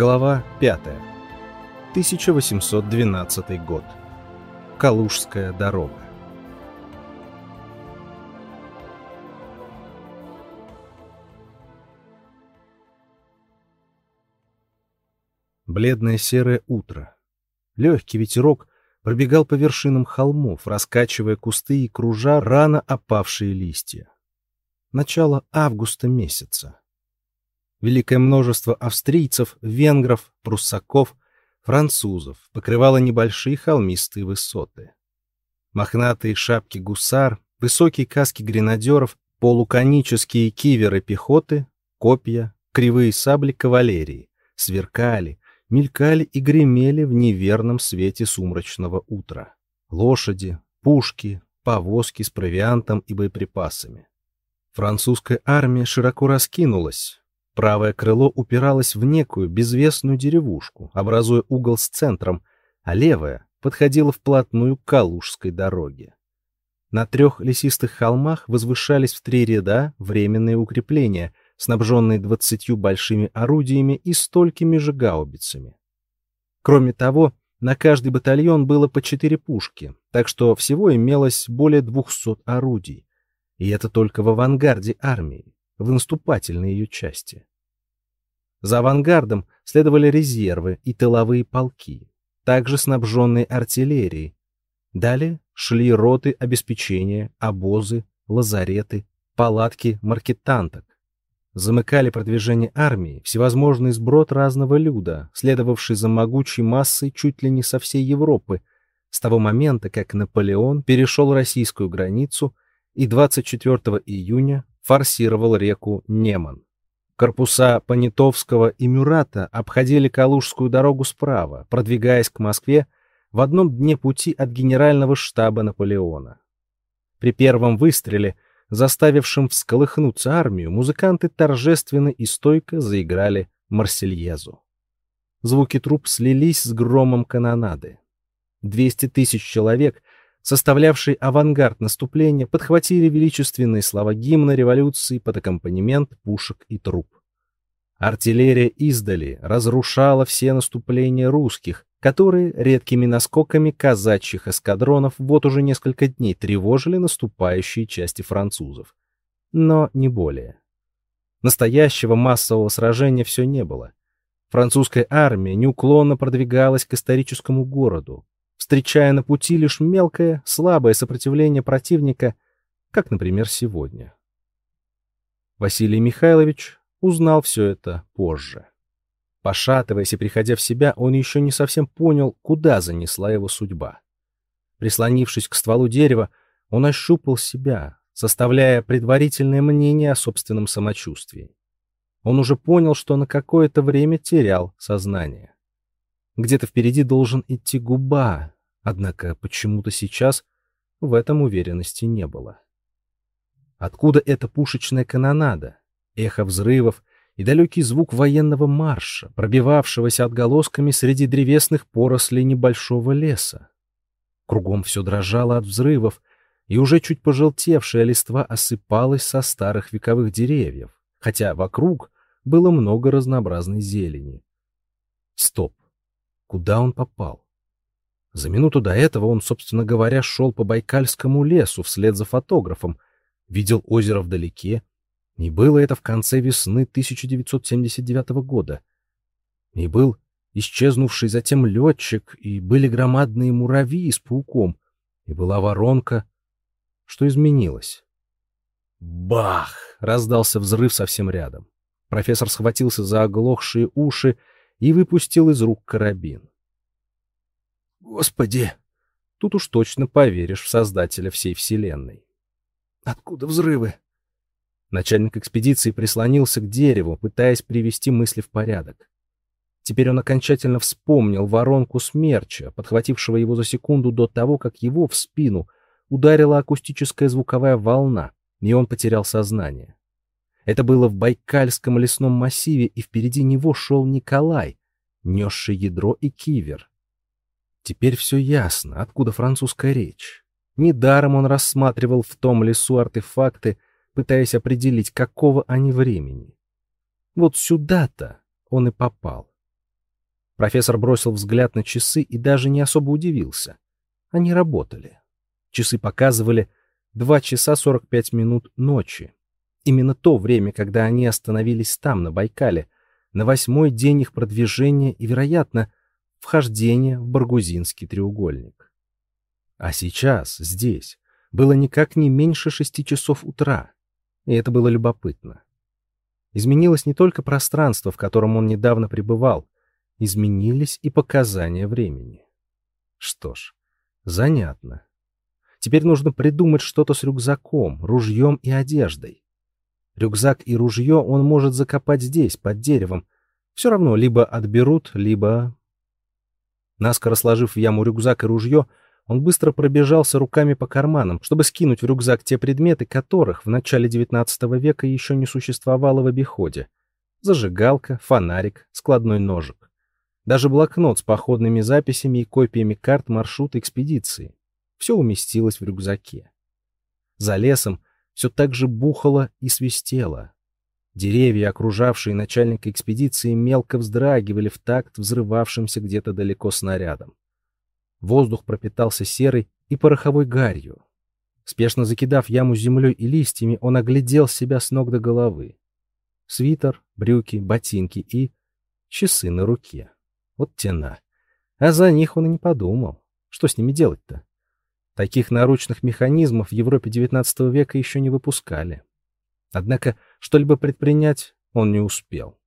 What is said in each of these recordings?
Глава 5. 1812 год. Калужская дорога. Бледное серое утро. Легкий ветерок пробегал по вершинам холмов, раскачивая кусты и кружа рано опавшие листья. Начало августа месяца. Великое множество австрийцев, венгров, пруссаков, французов покрывало небольшие холмистые высоты. Мохнатые шапки гусар, высокие каски гренадеров, полуконические киверы пехоты, копья, кривые сабли кавалерии сверкали, мелькали и гремели в неверном свете сумрачного утра. Лошади, пушки, повозки с провиантом и боеприпасами. Французская армия широко раскинулась, Правое крыло упиралось в некую безвестную деревушку, образуя угол с центром, а левое подходило вплотную к Калужской дороге. На трех лесистых холмах возвышались в три ряда временные укрепления, снабженные двадцатью большими орудиями и столькими же гаубицами. Кроме того, на каждый батальон было по четыре пушки, так что всего имелось более двухсот орудий. И это только в авангарде армии в наступательной ее части. За авангардом следовали резервы и тыловые полки, также снабженные артиллерией. Далее шли роты обеспечения, обозы, лазареты, палатки маркетанток. Замыкали продвижение армии всевозможный сброд разного люда, следовавший за могучей массой чуть ли не со всей Европы, с того момента, как Наполеон перешел российскую границу и 24 июня форсировал реку Неман. Корпуса Понятовского и Мюрата обходили Калужскую дорогу справа, продвигаясь к Москве в одном дне пути от генерального штаба Наполеона. При первом выстреле, заставившем всколыхнуться армию, музыканты торжественно и стойко заиграли Марсельезу. Звуки труп слились с громом канонады. Двести тысяч человек составлявшие авангард наступления, подхватили величественные слова гимна революции под аккомпанемент пушек и труб. Артиллерия издали разрушала все наступления русских, которые редкими наскоками казачьих эскадронов вот уже несколько дней тревожили наступающие части французов. Но не более. Настоящего массового сражения все не было. Французская армия неуклонно продвигалась к историческому городу, встречая на пути лишь мелкое, слабое сопротивление противника, как, например, сегодня. Василий Михайлович узнал все это позже. Пошатываясь и приходя в себя, он еще не совсем понял, куда занесла его судьба. Прислонившись к стволу дерева, он ощупал себя, составляя предварительное мнение о собственном самочувствии. Он уже понял, что на какое-то время терял сознание. Где-то впереди должен идти губа, однако почему-то сейчас в этом уверенности не было. Откуда эта пушечная канонада, эхо взрывов и далекий звук военного марша, пробивавшегося отголосками среди древесных порослей небольшого леса? Кругом все дрожало от взрывов, и уже чуть пожелтевшая листва осыпалась со старых вековых деревьев, хотя вокруг было много разнообразной зелени. Стоп! Куда он попал? За минуту до этого он, собственно говоря, шел по Байкальскому лесу вслед за фотографом, видел озеро вдалеке, и было это в конце весны 1979 года. И был исчезнувший затем летчик, и были громадные муравьи с пауком, и была воронка. Что изменилось? Бах! Раздался взрыв совсем рядом. Профессор схватился за оглохшие уши и выпустил из рук карабин. Господи! Тут уж точно поверишь в создателя всей вселенной. Откуда взрывы? Начальник экспедиции прислонился к дереву, пытаясь привести мысли в порядок. Теперь он окончательно вспомнил воронку смерча, подхватившего его за секунду до того, как его в спину ударила акустическая звуковая волна, и он потерял сознание. Это было в Байкальском лесном массиве, и впереди него шел Николай, несший ядро и кивер. Теперь все ясно, откуда французская речь. Недаром он рассматривал в том лесу артефакты, пытаясь определить, какого они времени. Вот сюда-то он и попал. Профессор бросил взгляд на часы и даже не особо удивился. Они работали. Часы показывали 2 часа 45 минут ночи. Именно то время, когда они остановились там, на Байкале, на восьмой день их продвижения и, вероятно, вхождения в Баргузинский треугольник. А сейчас, здесь, было никак не меньше шести часов утра, и это было любопытно. Изменилось не только пространство, в котором он недавно пребывал, изменились и показания времени. Что ж, занятно. Теперь нужно придумать что-то с рюкзаком, ружьем и одеждой. Рюкзак и ружье он может закопать здесь, под деревом. Все равно либо отберут, либо... Наскоро сложив в яму рюкзак и ружье, он быстро пробежался руками по карманам, чтобы скинуть в рюкзак те предметы, которых в начале XIX века еще не существовало в обиходе. Зажигалка, фонарик, складной ножик. Даже блокнот с походными записями и копиями карт маршрута экспедиции. Все уместилось в рюкзаке. За лесом все так же бухало и свистело. Деревья, окружавшие начальника экспедиции, мелко вздрагивали в такт взрывавшимся где-то далеко снарядом. Воздух пропитался серой и пороховой гарью. Спешно закидав яму землей и листьями, он оглядел себя с ног до головы. Свитер, брюки, ботинки и часы на руке. Вот тена. А за них он и не подумал. Что с ними делать-то? Таких наручных механизмов в Европе XIX века еще не выпускали. Однако что-либо предпринять он не успел.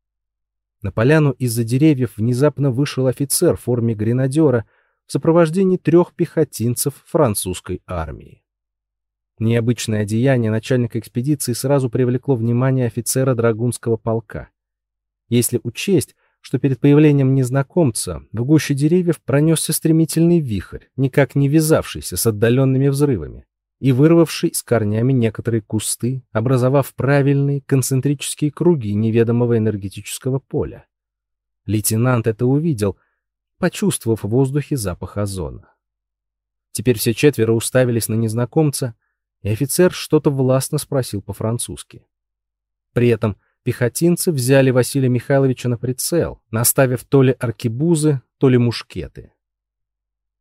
На поляну из-за деревьев внезапно вышел офицер в форме гренадера в сопровождении трех пехотинцев французской армии. Необычное одеяние начальника экспедиции сразу привлекло внимание офицера Драгунского полка. Если учесть, что перед появлением незнакомца в гуще деревьев пронесся стремительный вихрь, никак не вязавшийся с отдаленными взрывами, и вырвавший с корнями некоторые кусты, образовав правильные концентрические круги неведомого энергетического поля. Лейтенант это увидел, почувствовав в воздухе запах озона. Теперь все четверо уставились на незнакомца, и офицер что-то властно спросил по-французски. При этом пехотинцы взяли Василия Михайловича на прицел, наставив то ли аркебузы, то ли мушкеты.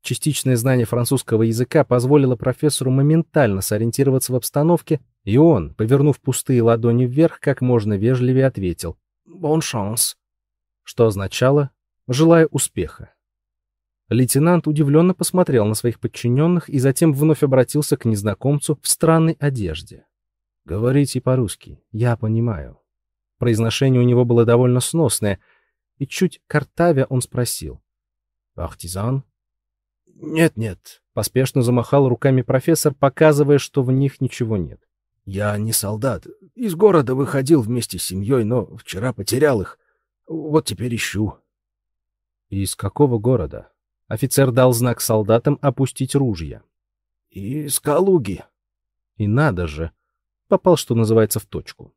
Частичное знание французского языка позволило профессору моментально сориентироваться в обстановке, и он, повернув пустые ладони вверх, как можно вежливее ответил «Бон шанс», что означало «желаю успеха». Лейтенант удивленно посмотрел на своих подчиненных и затем вновь обратился к незнакомцу в странной одежде. «Говорите по-русски, я понимаю». Произношение у него было довольно сносное, и чуть картавя он спросил. «Партизан?» «Нет-нет», — поспешно замахал руками профессор, показывая, что в них ничего нет. «Я не солдат. Из города выходил вместе с семьей, но вчера потерял их. Вот теперь ищу». «Из какого города?» Офицер дал знак солдатам опустить ружья. «Из Калуги». «И надо же!» Попал, что называется, в точку.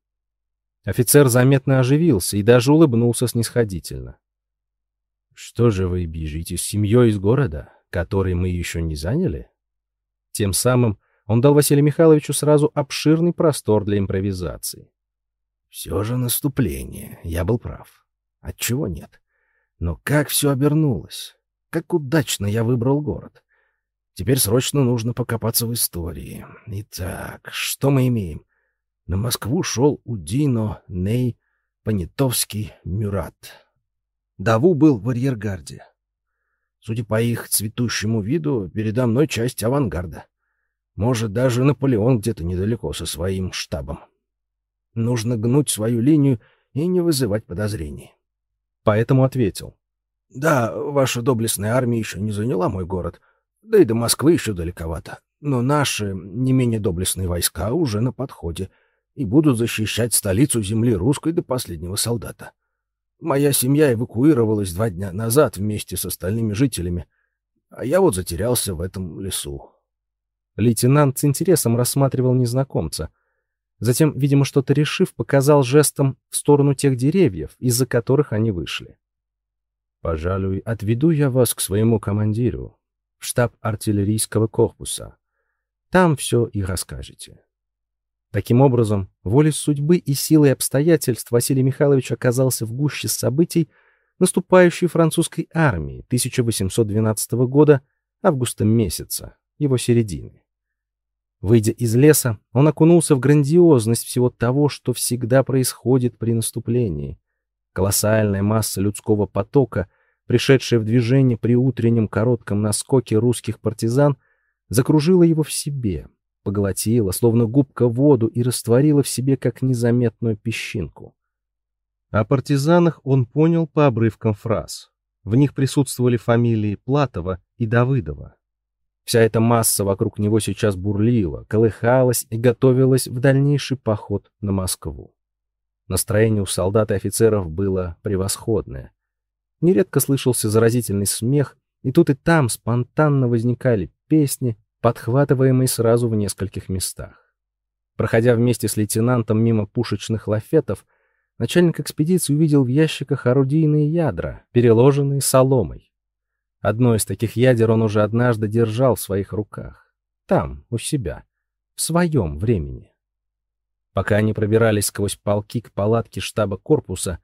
Офицер заметно оживился и даже улыбнулся снисходительно. «Что же вы бежите с семьей из города, который мы еще не заняли?» Тем самым он дал Василию Михайловичу сразу обширный простор для импровизации. «Все же наступление. Я был прав. Отчего нет? Но как все обернулось? Как удачно я выбрал город. Теперь срочно нужно покопаться в истории. Итак, что мы имеем?» На Москву шел Удино, Ней, Понятовский, Мюрат. Даву был в арьергарде. Судя по их цветущему виду, передо мной часть авангарда. Может, даже Наполеон где-то недалеко со своим штабом. Нужно гнуть свою линию и не вызывать подозрений. Поэтому ответил. Да, ваша доблестная армия еще не заняла мой город, да и до Москвы еще далековато. Но наши, не менее доблестные войска уже на подходе — и будут защищать столицу земли русской до последнего солдата. Моя семья эвакуировалась два дня назад вместе с остальными жителями, а я вот затерялся в этом лесу. Лейтенант с интересом рассматривал незнакомца. Затем, видимо, что-то решив, показал жестом в сторону тех деревьев, из-за которых они вышли. «Пожалуй, отведу я вас к своему командиру, в штаб артиллерийского корпуса. Там все и расскажете». Таким образом, волей судьбы и силой обстоятельств Василий Михайлович оказался в гуще событий, наступающей французской армии 1812 года августа месяца, его середины. Выйдя из леса, он окунулся в грандиозность всего того, что всегда происходит при наступлении. Колоссальная масса людского потока, пришедшая в движение при утреннем коротком наскоке русских партизан, закружила его в себе, поглотила, словно губка воду, и растворила в себе, как незаметную песчинку. О партизанах он понял по обрывкам фраз. В них присутствовали фамилии Платова и Давыдова. Вся эта масса вокруг него сейчас бурлила, колыхалась и готовилась в дальнейший поход на Москву. Настроение у солдат и офицеров было превосходное. Нередко слышался заразительный смех, и тут и там спонтанно возникали песни, подхватываемые сразу в нескольких местах. Проходя вместе с лейтенантом мимо пушечных лафетов, начальник экспедиции увидел в ящиках орудийные ядра, переложенные соломой. Одно из таких ядер он уже однажды держал в своих руках. Там, у себя, в своем времени. Пока они пробирались сквозь полки к палатке штаба корпуса,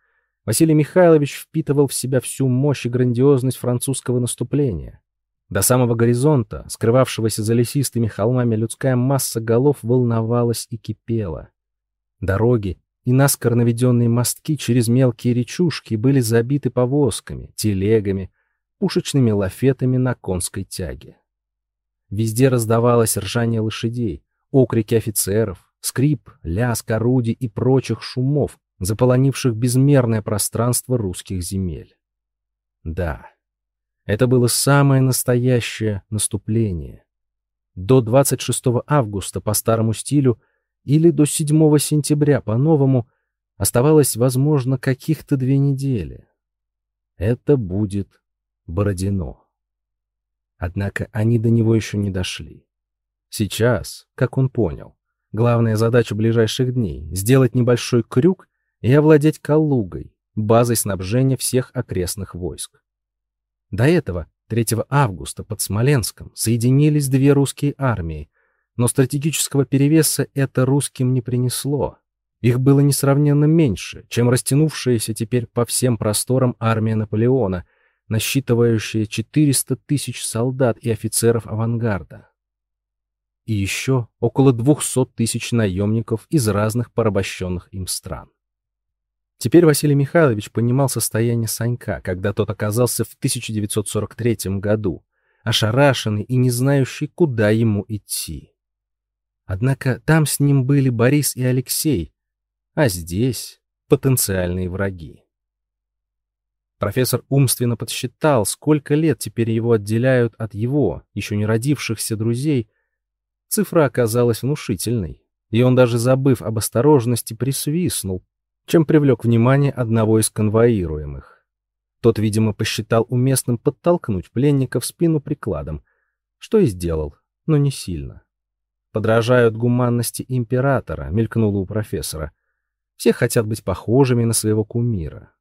Василий Михайлович впитывал в себя всю мощь и грандиозность французского наступления. До самого горизонта, скрывавшегося за лесистыми холмами, людская масса голов волновалась и кипела. Дороги и наскоро наведенные мостки через мелкие речушки были забиты повозками, телегами, пушечными лафетами на конской тяге. Везде раздавалось ржание лошадей, окрики офицеров, скрип, лязг орудий и прочих шумов, заполонивших безмерное пространство русских земель. Да, это было самое настоящее наступление. До 26 августа по старому стилю или до 7 сентября по новому оставалось, возможно, каких-то две недели. Это будет Бородино. Однако они до него еще не дошли. Сейчас, как он понял, Главная задача ближайших дней — сделать небольшой крюк и овладеть Калугой, базой снабжения всех окрестных войск. До этого, 3 августа, под Смоленском соединились две русские армии, но стратегического перевеса это русским не принесло. Их было несравненно меньше, чем растянувшаяся теперь по всем просторам армия Наполеона, насчитывающая 400 тысяч солдат и офицеров авангарда и еще около 200 тысяч наемников из разных порабощенных им стран. Теперь Василий Михайлович понимал состояние Санька, когда тот оказался в 1943 году, ошарашенный и не знающий, куда ему идти. Однако там с ним были Борис и Алексей, а здесь потенциальные враги. Профессор умственно подсчитал, сколько лет теперь его отделяют от его, еще не родившихся друзей, Цифра оказалась внушительной, и он даже забыв об осторожности присвистнул, чем привлек внимание одного из конвоируемых. Тот, видимо, посчитал уместным подтолкнуть пленника в спину прикладом, что и сделал, но не сильно. Подражают гуманности императора, мелькнуло у профессора. Все хотят быть похожими на своего кумира.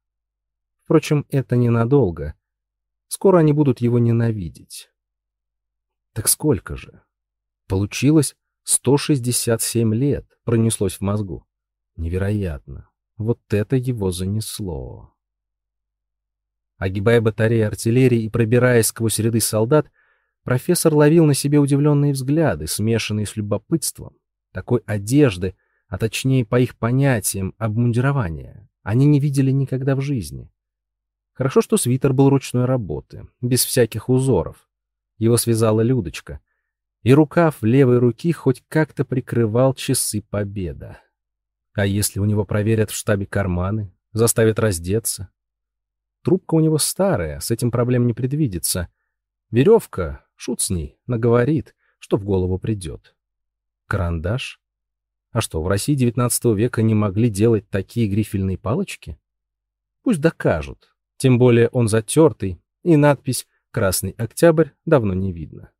Впрочем, это ненадолго. Скоро они будут его ненавидеть. Так сколько же? Получилось 167 лет, пронеслось в мозгу. Невероятно. Вот это его занесло. Огибая батареи артиллерии и пробираясь сквозь ряды солдат, профессор ловил на себе удивленные взгляды, смешанные с любопытством. Такой одежды, а точнее по их понятиям, обмундирования, они не видели никогда в жизни. Хорошо, что свитер был ручной работы, без всяких узоров. Его связала Людочка — и рукав левой руки хоть как-то прикрывал часы победа. А если у него проверят в штабе карманы, заставят раздеться? Трубка у него старая, с этим проблем не предвидится. Веревка, шут с ней, наговорит, что в голову придет. Карандаш? А что, в России XIX века не могли делать такие грифельные палочки? Пусть докажут. Тем более он затертый, и надпись «Красный Октябрь» давно не видно.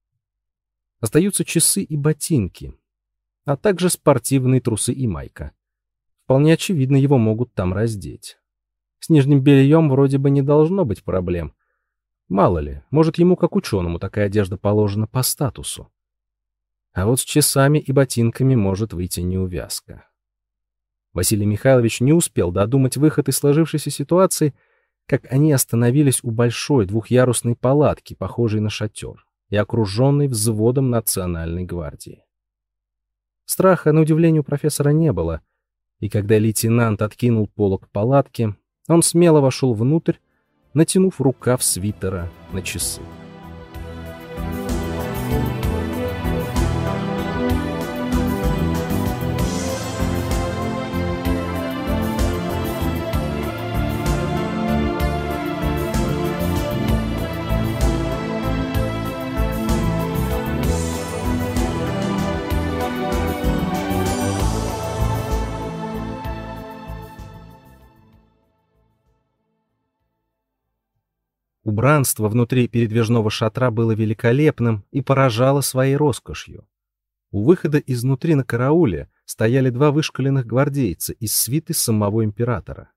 Остаются часы и ботинки, а также спортивные трусы и майка. Вполне очевидно, его могут там раздеть. С нижним бельем вроде бы не должно быть проблем. Мало ли, может, ему, как ученому, такая одежда положена по статусу. А вот с часами и ботинками может выйти неувязка. Василий Михайлович не успел додумать выход из сложившейся ситуации, как они остановились у большой двухъярусной палатки, похожей на шатер, и окруженной взводом национальной гвардии. Страха, на удивление, у профессора не было, и когда лейтенант откинул полог палатки, он смело вошел внутрь, натянув рукав свитера на часы. Убранство внутри передвижного шатра было великолепным и поражало своей роскошью. У выхода изнутри на карауле стояли два вышкаленных гвардейца из свиты самого императора.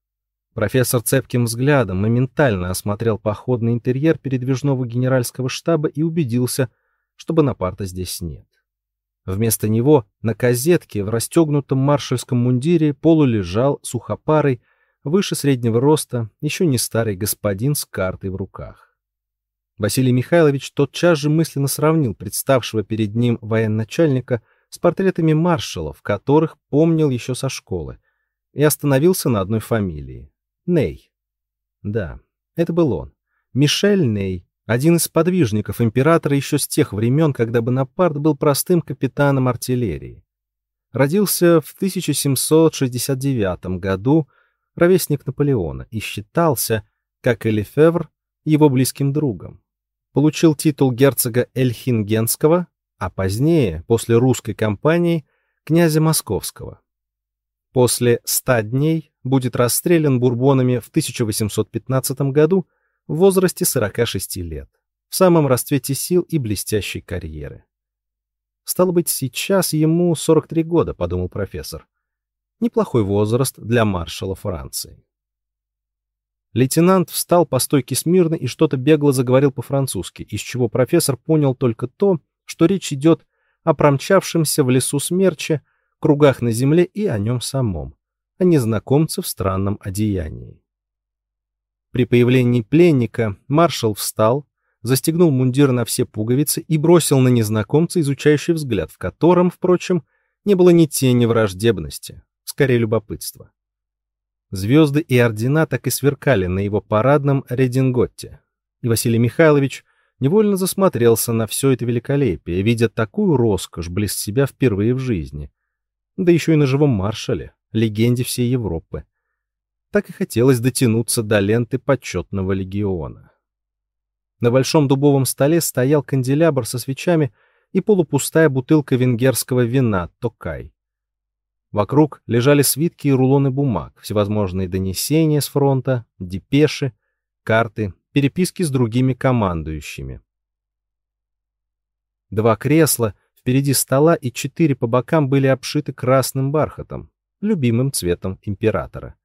Профессор цепким взглядом моментально осмотрел походный интерьер передвижного генеральского штаба и убедился, что Бонапарта здесь нет. Вместо него на козетке в расстегнутом маршальском мундире полулежал сухопарый, выше среднего роста, еще не старый господин с картой в руках. Василий Михайлович тотчас же мысленно сравнил представшего перед ним военачальника с портретами маршалов, которых помнил еще со школы, и остановился на одной фамилии — Ней. Да, это был он. Мишель Ней, один из подвижников императора еще с тех времен, когда Бонапарт был простым капитаном артиллерии. Родился в 1769 году ровесник Наполеона, и считался, как и Лефевр, его близким другом. Получил титул герцога Эльхингенского, а позднее, после русской кампании, князя Московского. После ста дней будет расстрелян бурбонами в 1815 году в возрасте 46 лет, в самом расцвете сил и блестящей карьеры. Стало быть, сейчас ему 43 года, подумал профессор. Неплохой возраст для маршала Франции. Лейтенант встал по стойке смирно и что-то бегло заговорил по-французски, из чего профессор понял только то, что речь идет о промчавшемся в лесу смерче, кругах на земле и о нем самом, о незнакомце в странном одеянии. При появлении пленника маршал встал, застегнул мундир на все пуговицы и бросил на незнакомца изучающий взгляд, в котором, впрочем, не было ни тени враждебности, скорее любопытство. Звезды и ордена так и сверкали на его парадном рединготте, и Василий Михайлович невольно засмотрелся на все это великолепие, видя такую роскошь близ себя впервые в жизни, да еще и на живом маршале, легенде всей Европы. Так и хотелось дотянуться до ленты почетного легиона. На большом дубовом столе стоял канделябр со свечами и полупустая бутылка венгерского вина «Токай». Вокруг лежали свитки и рулоны бумаг, всевозможные донесения с фронта, депеши, карты, переписки с другими командующими. Два кресла впереди стола и четыре по бокам были обшиты красным бархатом, любимым цветом императора.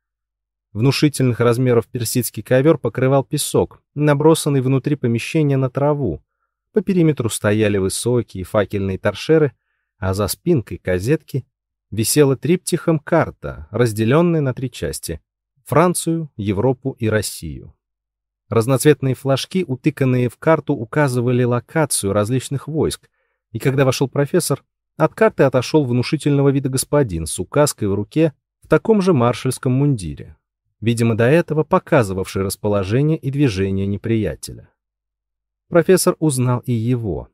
Внушительных размеров персидский ковер покрывал песок, набросанный внутри помещения на траву. По периметру стояли высокие факельные торшеры, а за спинкой козетки висела триптихом карта, разделенная на три части — Францию, Европу и Россию. Разноцветные флажки, утыканные в карту, указывали локацию различных войск, и когда вошел профессор, от карты отошел внушительного вида господин с указкой в руке в таком же маршальском мундире, видимо, до этого показывавший расположение и движение неприятеля. Профессор узнал и его.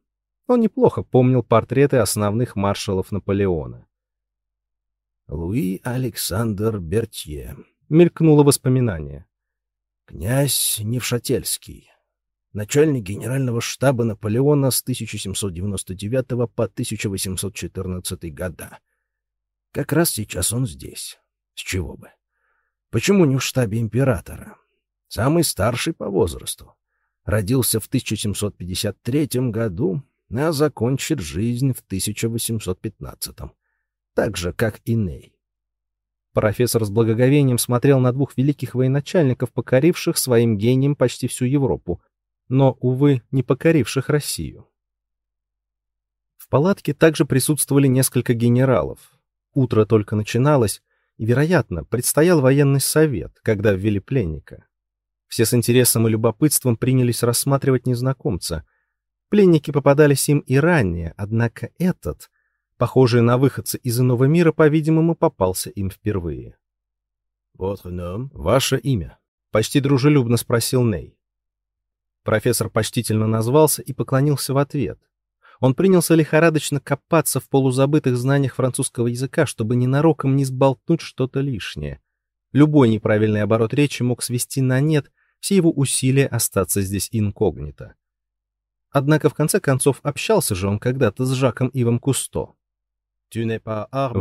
Он неплохо помнил портреты основных маршалов Наполеона. Луи Александр Бертье. Мелькнуло воспоминание. Князь Невшательский. Начальник генерального штаба Наполеона с 1799 по 1814 года. Как раз сейчас он здесь. С чего бы? Почему не в штабе императора? Самый старший по возрасту. Родился в 1753 году, а закончит жизнь в 1815 так же, как и Ней. Профессор с благоговением смотрел на двух великих военачальников, покоривших своим гением почти всю Европу, но, увы, не покоривших Россию. В палатке также присутствовали несколько генералов. Утро только начиналось, и, вероятно, предстоял военный совет, когда ввели пленника. Все с интересом и любопытством принялись рассматривать незнакомца. Пленники попадались им и ранее, однако этот, похожий на выходца из иного мира, по-видимому, попался им впервые. «Votre nom?» «Ваше имя?» — почти дружелюбно спросил Ней. Профессор почтительно назвался и поклонился в ответ. Он принялся лихорадочно копаться в полузабытых знаниях французского языка, чтобы ненароком не сболтнуть что-то лишнее. Любой неправильный оборот речи мог свести на нет все его усилия остаться здесь инкогнито. Однако в конце концов общался же он когда-то с Жаком Ивом Кусто.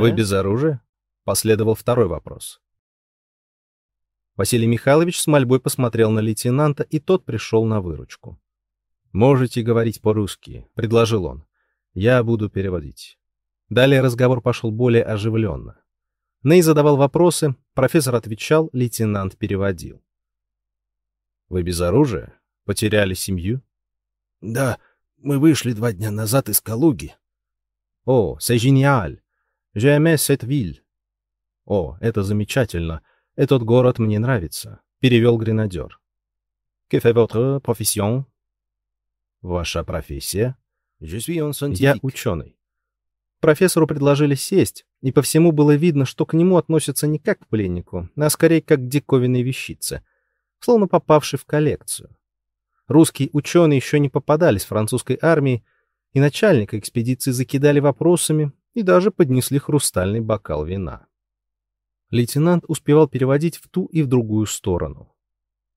«Вы без оружия?» — последовал второй вопрос. Василий Михайлович с мольбой посмотрел на лейтенанта, и тот пришел на выручку. «Можете говорить по-русски», — предложил он. «Я буду переводить». Далее разговор пошел более оживленно. Ней задавал вопросы, профессор отвечал, лейтенант переводил. «Вы без оружия? Потеряли семью?» «Да, мы вышли два дня назад из Калуги». «О, c'est génial! J'aime cette ville!» «О, это замечательно! Этот город мне нравится», — перевел гренадер. «Que fait votre profession?» Ваша профессия? Я ученый. Профессору предложили сесть, и по всему было видно, что к нему относятся не как к пленнику, а скорее как к диковинной вещице, словно попавшей в коллекцию. Русские ученые еще не попадались в французской армии, и начальника экспедиции закидали вопросами и даже поднесли хрустальный бокал вина. Лейтенант успевал переводить в ту и в другую сторону.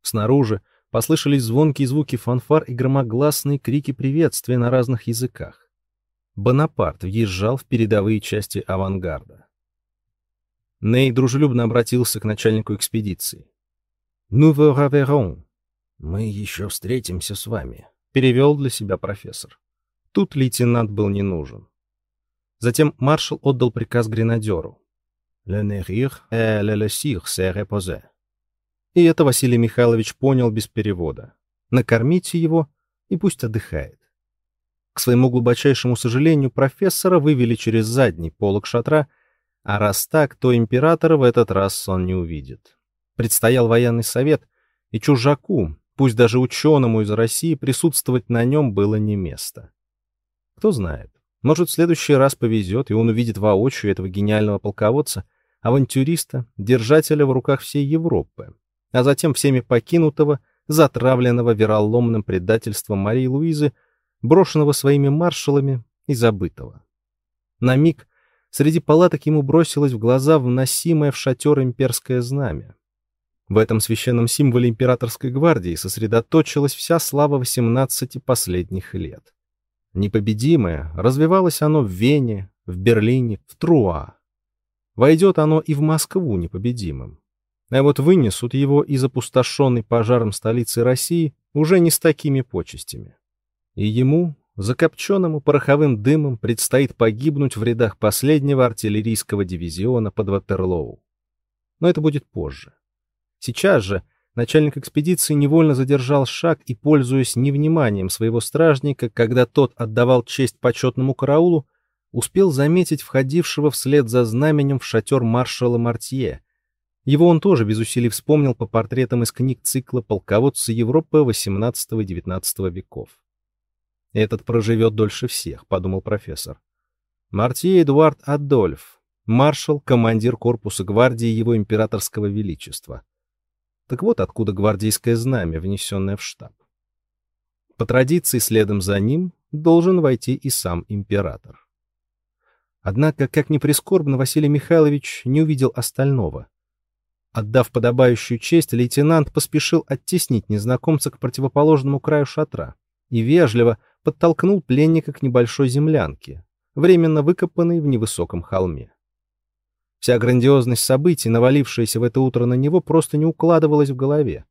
Снаружи Послышались звонкие звуки фанфар и громогласные крики приветствия на разных языках. Бонапарт въезжал в передовые части авангарда. Ней дружелюбно обратился к начальнику экспедиции. «Ну reverrons». «Мы еще встретимся с вами», — перевел для себя профессор. Тут лейтенант был не нужен. Затем маршал отдал приказ гренадеру. «Le navire et le laissir se reposer». И это Василий Михайлович понял без перевода. Накормите его, и пусть отдыхает. К своему глубочайшему сожалению, профессора вывели через задний полог шатра, а раз так, то императора в этот раз он не увидит. Предстоял военный совет, и чужаку, пусть даже ученому из России, присутствовать на нем было не место. Кто знает, может, в следующий раз повезет, и он увидит воочию этого гениального полководца, авантюриста, держателя в руках всей Европы, а затем всеми покинутого, затравленного вероломным предательством Марии Луизы, брошенного своими маршалами и забытого. На миг среди палаток ему бросилось в глаза вносимое в шатер имперское знамя. В этом священном символе императорской гвардии сосредоточилась вся слава 18 последних лет. Непобедимое, развивалось оно в Вене, в Берлине, в Труа. Войдет оно и в Москву непобедимым. А вот вынесут его из опустошенной пожаром столицы России уже не с такими почестями. И ему, закопченному пороховым дымом, предстоит погибнуть в рядах последнего артиллерийского дивизиона под Ватерлоу. Но это будет позже. Сейчас же начальник экспедиции невольно задержал шаг и, пользуясь невниманием своего стражника, когда тот отдавал честь почетному караулу, успел заметить входившего вслед за знаменем в шатер маршала Мартье, его он тоже без усилий вспомнил по портретам из книг цикла «Полководцы Европы XVIII и XIX веков». «Этот проживет дольше всех», — подумал профессор. Мартье Эдуард Адольф, маршал, командир корпуса гвардии его императорского величества. Так вот откуда гвардейское знамя, внесенное в штаб. По традиции, следом за ним должен войти и сам император. Однако, как ни прискорбно, Василий Михайлович не увидел остального — Отдав подобающую честь, лейтенант поспешил оттеснить незнакомца к противоположному краю шатра и вежливо подтолкнул пленника к небольшой землянке, временно выкопанной в невысоком холме. Вся грандиозность событий, навалившаяся в это утро на него, просто не укладывалась в голове,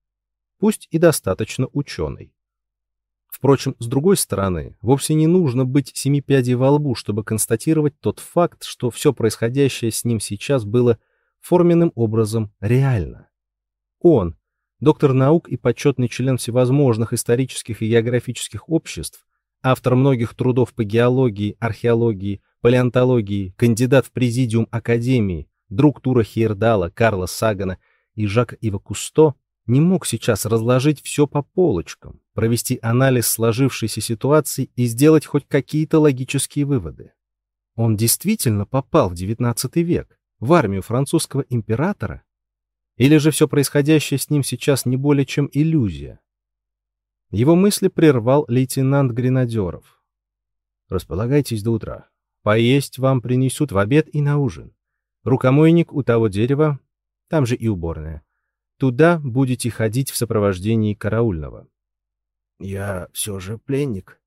пусть и достаточно ученый. Впрочем, с другой стороны, вовсе не нужно быть семи пядей во лбу, чтобы констатировать тот факт, что все происходящее с ним сейчас было форменным образом реально. Он, доктор наук и почетный член всевозможных исторических и географических обществ, автор многих трудов по геологии, археологии, палеонтологии, кандидат в президиум Академии, друг Тура Хейердала, Карла Сагана и Жака Ива Кусто, не мог сейчас разложить все по полочкам, провести анализ сложившейся ситуации и сделать хоть какие-то логические выводы. Он действительно попал в XIX век, в армию французского императора? Или же все происходящее с ним сейчас не более чем иллюзия? Его мысли прервал лейтенант гренадеров. «Располагайтесь до утра. Поесть вам принесут в обед и на ужин. Рукомойник у того дерева, там же и уборная. Туда будете ходить в сопровождении караульного». «Я все же пленник».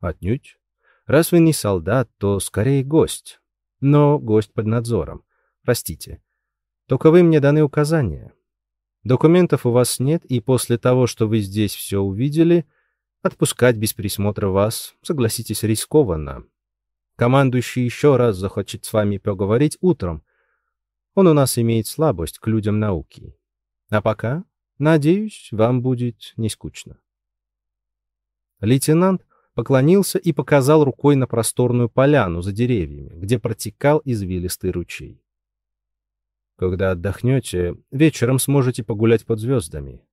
«Отнюдь. Раз вы не солдат, то скорее гость. Но гость под надзором. Простите. Только вы мне даны указания. Документов у вас нет, и после того, что вы здесь все увидели, отпускать без присмотра вас, согласитесь, рискованно. Командующий еще раз захочет с вами поговорить утром. Он у нас имеет слабость к людям науки. А пока, надеюсь, вам будет не скучно. Лейтенант поклонился и показал рукой на просторную поляну за деревьями, где протекал извилистый ручей. Когда отдохнете, вечером сможете погулять под звездами.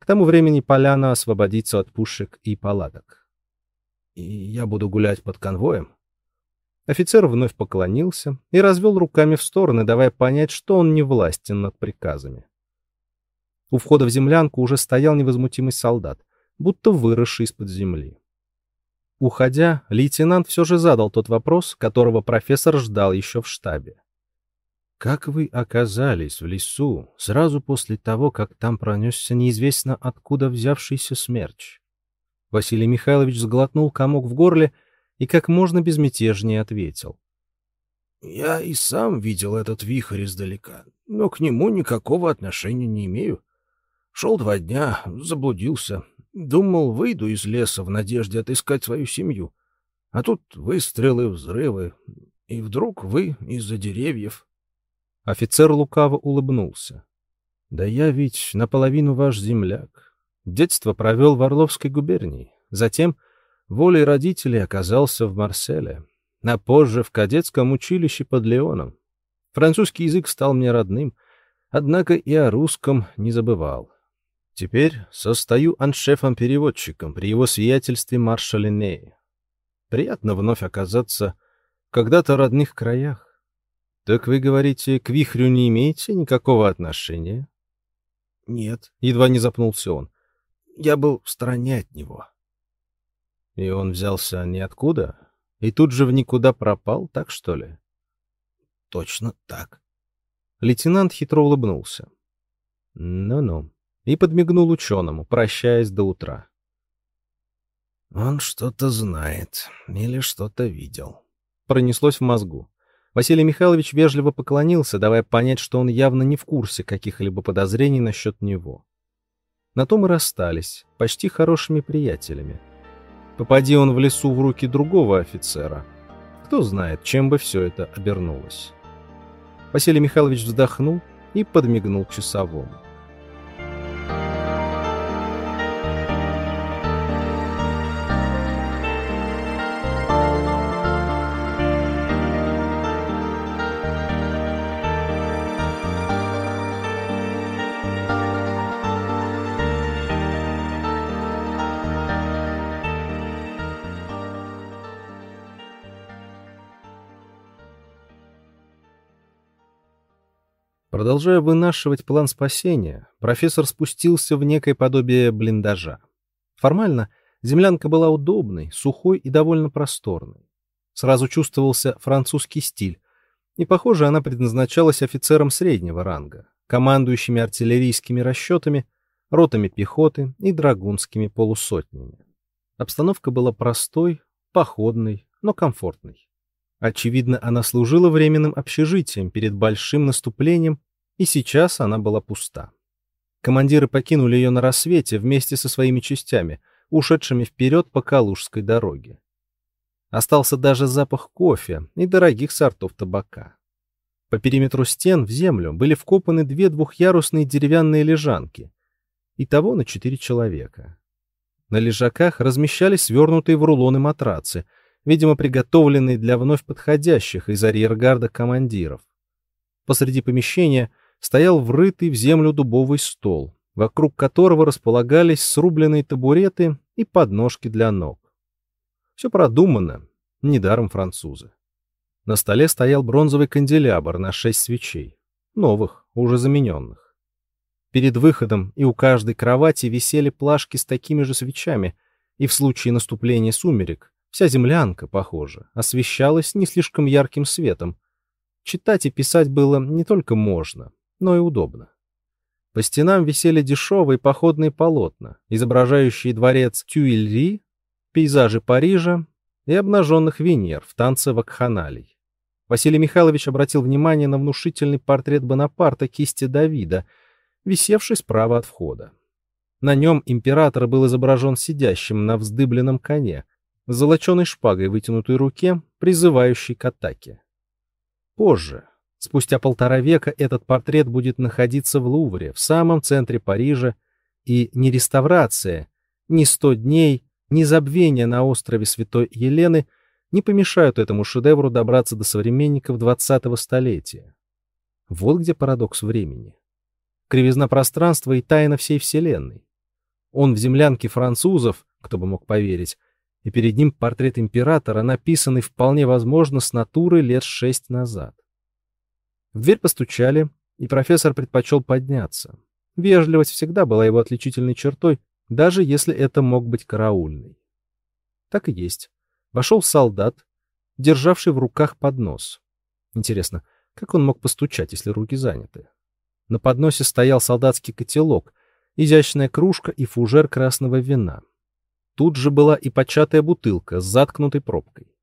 К тому времени поляна освободится от пушек и палаток. И я буду гулять под конвоем. Офицер вновь поклонился и развел руками в стороны, давая понять, что он не властен над приказами. У входа в землянку уже стоял невозмутимый солдат, будто выросший из-под земли. Уходя, лейтенант все же задал тот вопрос, которого профессор ждал еще в штабе. Как вы оказались в лесу сразу после того, как там пронесся неизвестно откуда взявшийся смерч? Василий Михайлович сглотнул комок в горле и как можно безмятежнее ответил. Я и сам видел этот вихрь издалека, но к нему никакого отношения не имею. Шел два дня, заблудился, думал, выйду из леса в надежде отыскать свою семью. А тут выстрелы, взрывы, и вдруг вы из-за деревьев. Офицер лукаво улыбнулся. «Да я ведь наполовину ваш земляк. Детство провел в Орловской губернии. Затем волей родителей оказался в Марселе, а позже в кадетском училище под Леоном. Французский язык стал мне родным, однако и о русском не забывал. Теперь состою аншефом-переводчиком при его сиятельстве маршале Нее. Приятно вновь оказаться в когда-то родных краях. «Так вы говорите, к вихрю не имеете никакого отношения?» «Нет», — едва не запнулся он. «Я был в стороне от него». «И он взялся ниоткуда? И тут же в никуда пропал, так что ли?» «Точно так». Лейтенант хитро улыбнулся. «Ну-ну», и подмигнул ученому, прощаясь до утра. «Он что-то знает или что-то видел», — пронеслось в мозгу. Василий Михайлович вежливо поклонился, давая понять, что он явно не в курсе каких-либо подозрений насчет него. На том и расстались, почти хорошими приятелями. Попади он в лесу в руки другого офицера, кто знает, чем бы все это обернулось. Василий Михайлович вздохнул и подмигнул часовому. Продолжая вынашивать план спасения, профессор спустился в некое подобие блиндажа. Формально землянка была удобной, сухой и довольно просторной. Сразу чувствовался французский стиль, и, похоже, она предназначалась офицерам среднего ранга, командующими артиллерийскими расчетами, ротами пехоты и драгунскими полусотнями. Обстановка была простой, походной, но комфортной. Очевидно, она служила временным общежитием перед большим наступлением и сейчас она была пуста. Командиры покинули ее на рассвете вместе со своими частями, ушедшими вперед по Калужской дороге. Остался даже запах кофе и дорогих сортов табака. По периметру стен в землю были вкопаны две двухъярусные деревянные лежанки. Итого на четыре человека. На лежаках размещались свернутые в рулоны матрацы, видимо, приготовленные для вновь подходящих из арьергарда командиров. Посреди помещения стоял врытый в землю дубовый стол, вокруг которого располагались срубленные табуреты и подножки для ног. Все продумано, недаром французы. На столе стоял бронзовый канделябр на шесть свечей, новых, уже замененных. Перед выходом и у каждой кровати висели плашки с такими же свечами, и в случае наступления сумерек вся землянка, похоже, освещалась не слишком ярким светом. Читать и писать было не только можно, но и удобно. По стенам висели дешевые походные полотна, изображающие дворец Тюильри, пейзажи Парижа и обнаженных Венер в танце вакханалий. Василий Михайлович обратил внимание на внушительный портрет Бонапарта кисти Давида, висевший справа от входа. На нем император был изображен сидящим на вздыбленном коне, с золоченой шпагой в вытянутой руке, призывающей к атаке. Позже, спустя полтора века, этот портрет будет находиться в Лувре, в самом центре Парижа, и ни реставрация, ни сто дней, ни забвение на острове Святой Елены не помешают этому шедевру добраться до современников 20-го столетия. Вот где парадокс времени. Кривизна пространства и тайна всей Вселенной. Он в землянке французов, кто бы мог поверить, и перед ним портрет императора, написанный вполне возможно с натуры лет шесть назад. В дверь постучали, и профессор предпочел подняться. Вежливость всегда была его отличительной чертой, даже если это мог быть караульный. Так и есть. Вошел солдат, державший в руках поднос. Интересно, как он мог постучать, если руки заняты? На подносе стоял солдатский котелок, изящная кружка и фужер красного вина. Тут же была и початая бутылка с заткнутой пробкой.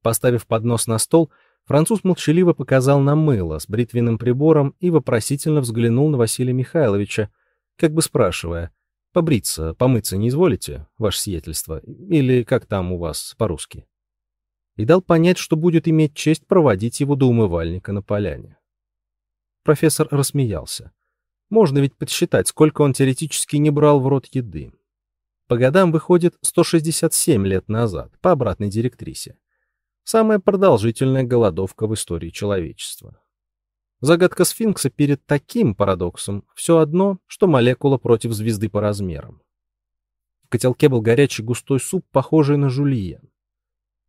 Поставив поднос на стол, француз молчаливо показал на мыло с бритвенным прибором и вопросительно взглянул на Василия Михайловича, как бы спрашивая, Побриться, помыться не изволите, ваше сиятельство, или как там у вас по-русски?» И дал понять, что будет иметь честь проводить его до умывальника на поляне. Профессор рассмеялся. Можно ведь подсчитать, сколько он теоретически не брал в рот еды. По годам выходит 167 лет назад, по обратной директрисе. Самая продолжительная голодовка в истории человечества. Загадка сфинкса перед таким парадоксом все одно, что молекула против звезды по размерам. В котелке был горячий густой суп, похожий на жульен.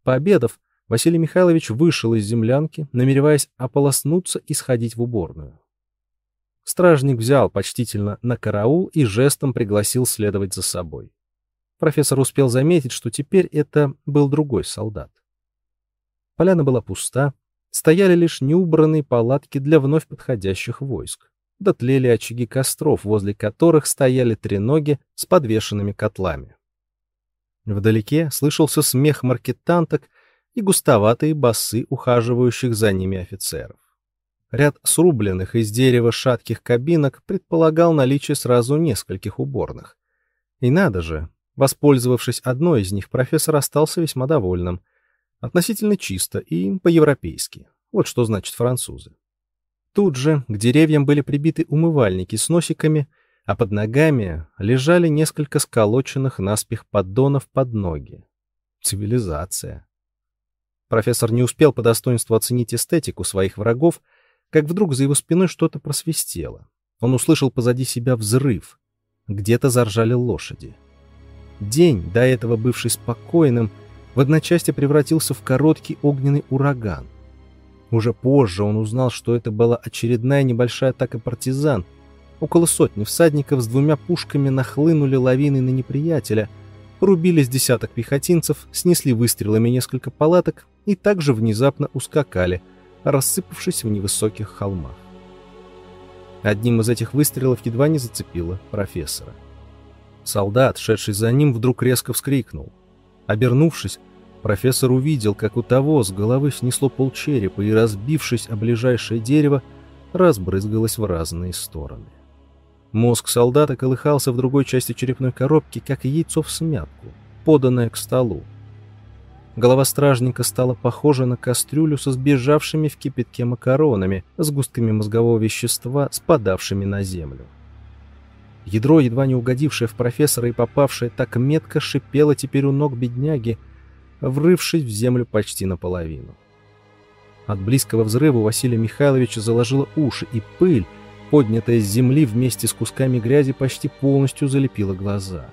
Пообедав, Василий Михайлович вышел из землянки, намереваясь ополоснуться и сходить в уборную. Стражник взял почтительно на караул и жестом пригласил следовать за собой. Профессор успел заметить, что теперь это был другой солдат. Поляна была пуста, стояли лишь неубранные палатки для вновь подходящих войск. Дотлели очаги костров, возле которых стояли треноги с подвешенными котлами. Вдалеке слышался смех маркетанток и густоватые басы ухаживающих за ними офицеров. Ряд срубленных из дерева шатких кабинок предполагал наличие сразу нескольких уборных. И надо же, воспользовавшись одной из них, профессор остался весьма довольным. Относительно чисто и по-европейски. Вот что значит французы. Тут же к деревьям были прибиты умывальники с носиками, а под ногами лежали несколько сколоченных наспех поддонов под ноги. Цивилизация. Профессор не успел по достоинству оценить эстетику своих врагов, как вдруг за его спиной что-то просвистело. Он услышал позади себя взрыв. Где-то заржали лошади. День, до этого бывший спокойным, в одночасье превратился в короткий огненный ураган. Уже позже он узнал, что это была очередная небольшая атака партизан. Около сотни всадников с двумя пушками нахлынули лавиной на неприятеля, порубились десяток пехотинцев, снесли выстрелами несколько палаток и также внезапно ускакали, рассыпавшись в невысоких холмах. Одним из этих выстрелов едва не зацепило профессора. Солдат, шедший за ним, вдруг резко вскрикнул. Обернувшись, профессор увидел, как у того с головы снесло полчерепа и, разбившись о ближайшее дерево, разбрызгалось в разные стороны. Мозг солдата колыхался в другой части черепной коробки, как яйцо в смятку, поданное к столу. Голова стражника стала похожа на кастрюлю со сбежавшими в кипятке макаронами, с густками мозгового вещества, спадавшими на землю. Ядро, едва не угодившее в профессора и попавшее так метко, шипело теперь у ног бедняги, врывшись в землю почти наполовину. От близкого взрыва Василия Михайловича заложило уши, и пыль, поднятая с земли вместе с кусками грязи, почти полностью залепила глаза.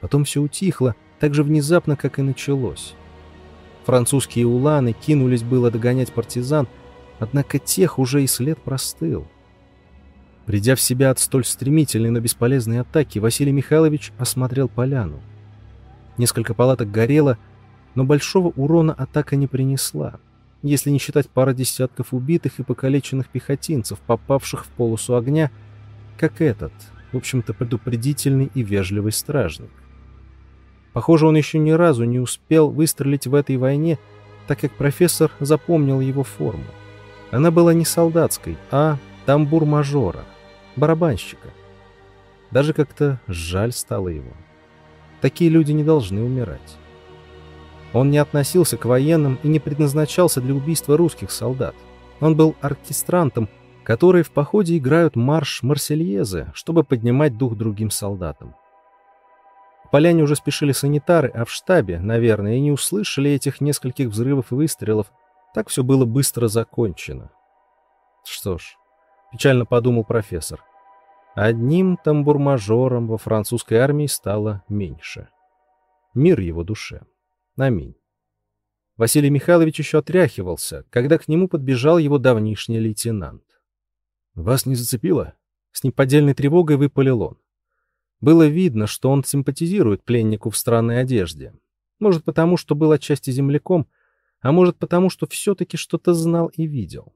Потом все утихло, так же внезапно, как и началось. Французские уланы кинулись было догонять партизан, однако тех уже и след простыл. Придя в себя от столь стремительной, но бесполезной атаки, Василий Михайлович осмотрел поляну. Несколько палаток горело, но большого урона атака не принесла, если не считать пара десятков убитых и покалеченных пехотинцев, попавших в полосу огня, как этот, в общем-то, предупредительный и вежливый стражник. Похоже, он еще ни разу не успел выстрелить в этой войне, так как профессор запомнил его форму. Она была не солдатской, а тамбур-мажора, барабанщика. Даже как-то жаль стало его. Такие люди не должны умирать. Он не относился к военным и не предназначался для убийства русских солдат. Он был оркестрантом, которые в походе играют марш Марсельезы, чтобы поднимать дух другим солдатам. В поляне уже спешили санитары, а в штабе, наверное, и не услышали этих нескольких взрывов и выстрелов. Так все было быстро закончено. Что ж, печально подумал профессор. Одним тамбурмажором во французской армии стало меньше. Мир его душе. Аминь. Василий Михайлович еще отряхивался, когда к нему подбежал его давнишний лейтенант. «Вас не зацепило?» С неподдельной тревогой выпалил он. Было видно, что он симпатизирует пленнику в странной одежде. Может, потому, что был отчасти земляком, а может, потому, что все-таки что-то знал и видел.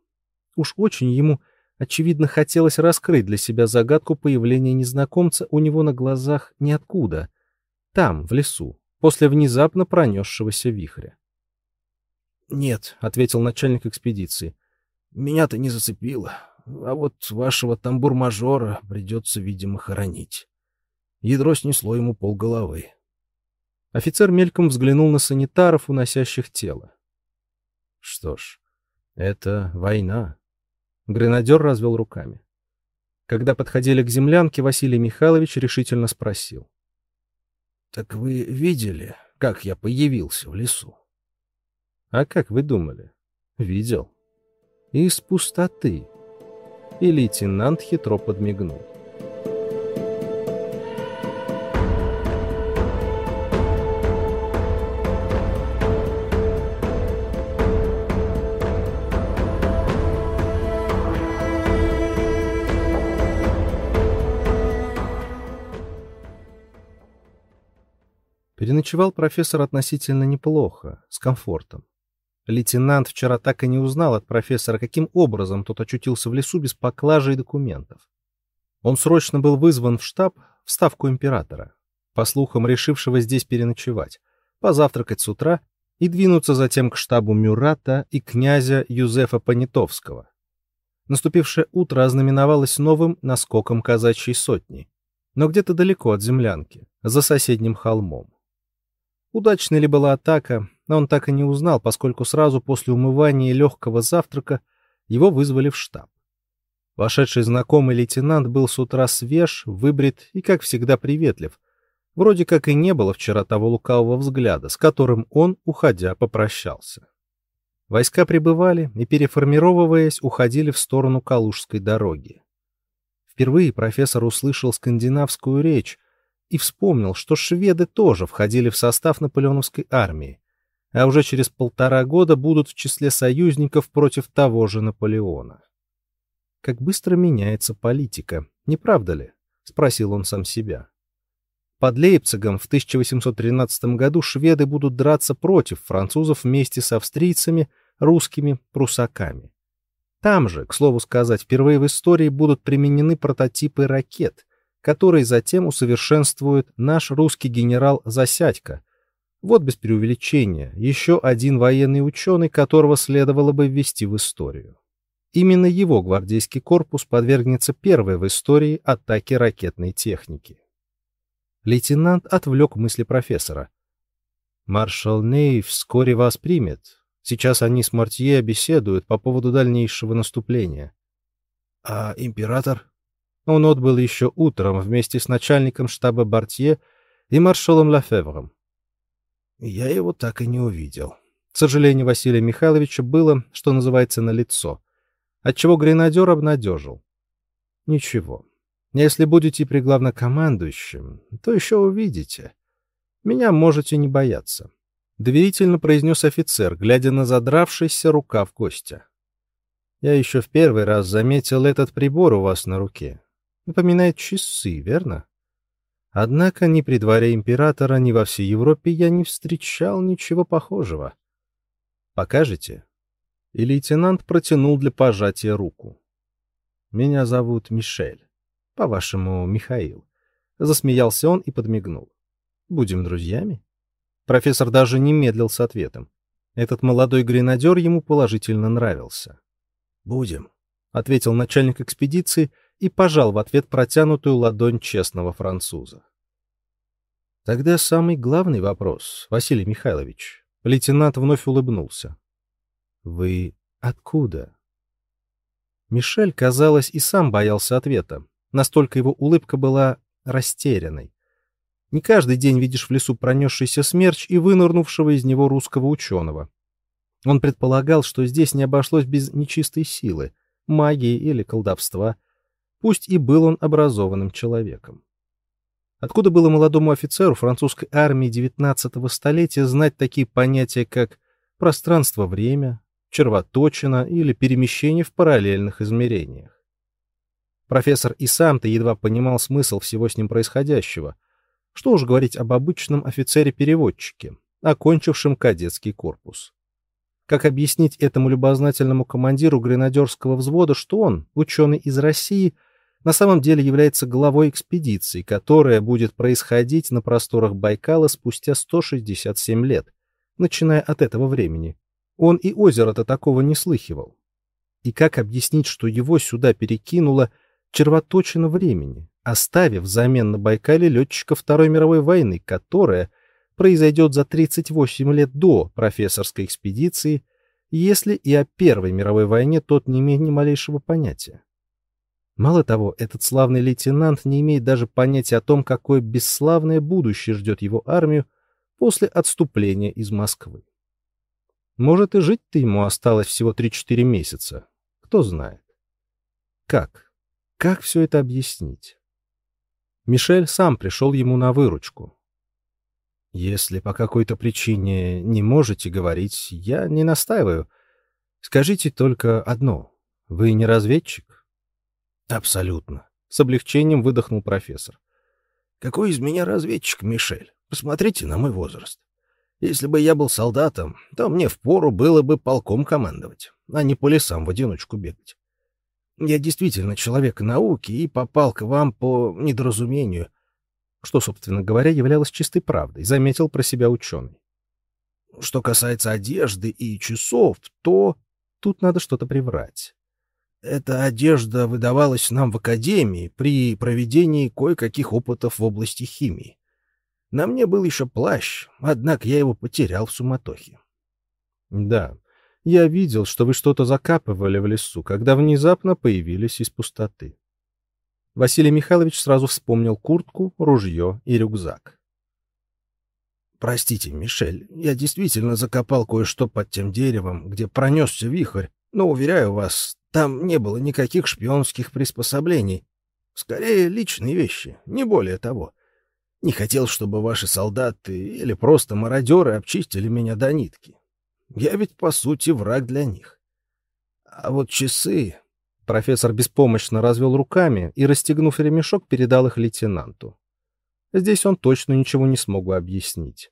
Уж очень ему, очевидно, хотелось раскрыть для себя загадку появления незнакомца у него на глазах ниоткуда, там, в лесу, после внезапно пронесшегося вихря. «Нет», — ответил начальник экспедиции, — «меня-то не зацепило, а вот вашего тамбур-мажора придется, видимо, хоронить». Ядро снесло ему полголовы. Офицер мельком взглянул на санитаров, уносящих тело. Что ж, это война. Гренадер развел руками. Когда подходили к землянке, Василий Михайлович решительно спросил. Так вы видели, как я появился в лесу? А как вы думали? Видел. Из пустоты. И лейтенант хитро подмигнул. Переночевал профессор относительно неплохо, с комфортом. Лейтенант вчера так и не узнал от профессора, каким образом тот очутился в лесу без поклажи и документов. Он срочно был вызван в штаб в ставку императора, по слухам решившего здесь переночевать, позавтракать с утра и двинуться затем к штабу Мюрата и князя Юзефа Понятовского. Наступившее утро ознаменовалось новым наскоком казачьей сотни, но где-то далеко от землянки, за соседним холмом. Удачной ли была атака, но он так и не узнал, поскольку сразу после умывания и легкого завтрака его вызвали в штаб. Вошедший знакомый лейтенант был с утра свеж, выбрит и, как всегда, приветлив. Вроде как и не было вчера того лукавого взгляда, с которым он, уходя, попрощался. Войска прибывали и, переформировываясь, уходили в сторону Калужской дороги. Впервые профессор услышал скандинавскую речь, и вспомнил, что шведы тоже входили в состав наполеоновской армии, а уже через полтора года будут в числе союзников против того же Наполеона. Как быстро меняется политика, не правда ли? спросил он сам себя. Под Лейпцигом в 1813 году шведы будут драться против французов вместе с австрийцами, русскими, прусаками. Там же, к слову сказать, впервые в истории будут применены прототипы ракет, который затем усовершенствует наш русский генерал Засядько. Вот без преувеличения, еще один военный ученый, которого следовало бы ввести в историю. Именно его гвардейский корпус подвергнется первой в истории атаке ракетной техники. Лейтенант отвлек мысли профессора. «Маршал Ней вскоре вас примет. Сейчас они с Мартье беседуют по поводу дальнейшего наступления». «А император?» Он отбыл еще утром вместе с начальником штаба Бартье и маршалом Лафевром. Я его так и не увидел. К сожалению, Василия Михайловича было, что называется, на лицо, отчего гренадер обнадежил. Ничего. Если будете при главнокомандующем, то еще увидите. Меня можете не бояться. Доверительно произнес офицер, глядя на задравшийся рукав гостя. Я еще в первый раз заметил этот прибор у вас на руке. Напоминает часы, верно? Однако ни при дворе императора, ни во всей Европе я не встречал ничего похожего. Покажете? И лейтенант протянул для пожатия руку. Меня зовут Мишель. По-вашему, Михаил. Засмеялся он и подмигнул. Будем друзьями? Профессор даже не медлил с ответом. Этот молодой гренадер ему положительно нравился. «Будем», — ответил начальник экспедиции и пожал в ответ протянутую ладонь честного француза. Тогда самый главный вопрос, Василий Михайлович. Лейтенант вновь улыбнулся. Вы откуда? Мишель, казалось, и сам боялся ответа. Настолько его улыбка была растерянной. Не каждый день видишь в лесу пронесшийся смерч и вынырнувшего из него русского ученого. Он предполагал, что здесь не обошлось без нечистой силы, магии или колдовства — Пусть и был он образованным человеком. Откуда было молодому офицеру французской армии XIX столетия знать такие понятия, как пространство-время, червоточина или перемещение в параллельных измерениях? Профессор и сам-то едва понимал смысл всего с ним происходящего. Что уж говорить об обычном офицере-переводчике, окончившем кадетский корпус. Как объяснить этому любознательному командиру гренадерского взвода, что он, ученый из России, — на самом деле является главой экспедиции, которая будет происходить на просторах Байкала спустя 167 лет, начиная от этого времени. Он и озеро-то такого не слыхивал. И как объяснить, что его сюда перекинуло червоточина времени, оставив взамен на Байкале летчика Второй мировой войны, которая произойдет за 38 лет до профессорской экспедиции, если и о Первой мировой войне тот не имеет ни малейшего понятия. Мало того, этот славный лейтенант не имеет даже понятия о том, какое бесславное будущее ждет его армию после отступления из Москвы. Может, и жить-то ему осталось всего 3-4 месяца. Кто знает. Как? Как все это объяснить? Мишель сам пришел ему на выручку. Если по какой-то причине не можете говорить, я не настаиваю. Скажите только одно. Вы не разведчик? Абсолютно. С облегчением выдохнул профессор. Какой из меня разведчик, Мишель? Посмотрите на мой возраст. Если бы я был солдатом, то мне впору было бы полком командовать, а не по лесам в одиночку бегать. Я действительно человек науки и попал к вам по недоразумению, что, собственно говоря, являлось чистой правдой, заметил про себя ученый. Что касается одежды и часов, то тут надо что-то приврать. Эта одежда выдавалась нам в академии при проведении кое-каких опытов в области химии. На мне был еще плащ, однако я его потерял в суматохе. Да, я видел, что вы что-то закапывали в лесу, когда внезапно появились из пустоты. Василий Михайлович сразу вспомнил куртку, ружье и рюкзак. Простите, Мишель, я действительно закопал кое-что под тем деревом, где пронесся вихрь, но, уверяю вас, там не было никаких шпионских приспособлений. Скорее, личные вещи, не более того. Не хотел, чтобы ваши солдаты или просто мародеры обчистили меня до нитки. Я ведь, по сути, враг для них. А вот часы... Профессор беспомощно развел руками и, расстегнув ремешок, передал их лейтенанту. Здесь он точно ничего не смог бы объяснить.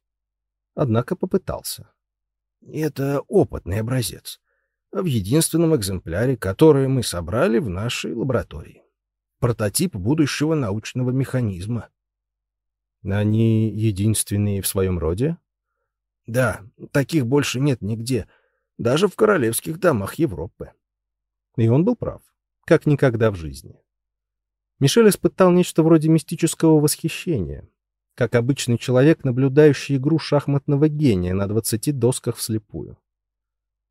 Однако попытался. Это опытный образец в единственном экземпляре, который мы собрали в нашей лаборатории. Прототип будущего научного механизма. Они единственные в своем роде? Да, таких больше нет нигде, даже в королевских домах Европы. И он был прав, как никогда в жизни. Мишель испытал нечто вроде мистического восхищения, как обычный человек, наблюдающий игру шахматного гения на двадцати досках вслепую.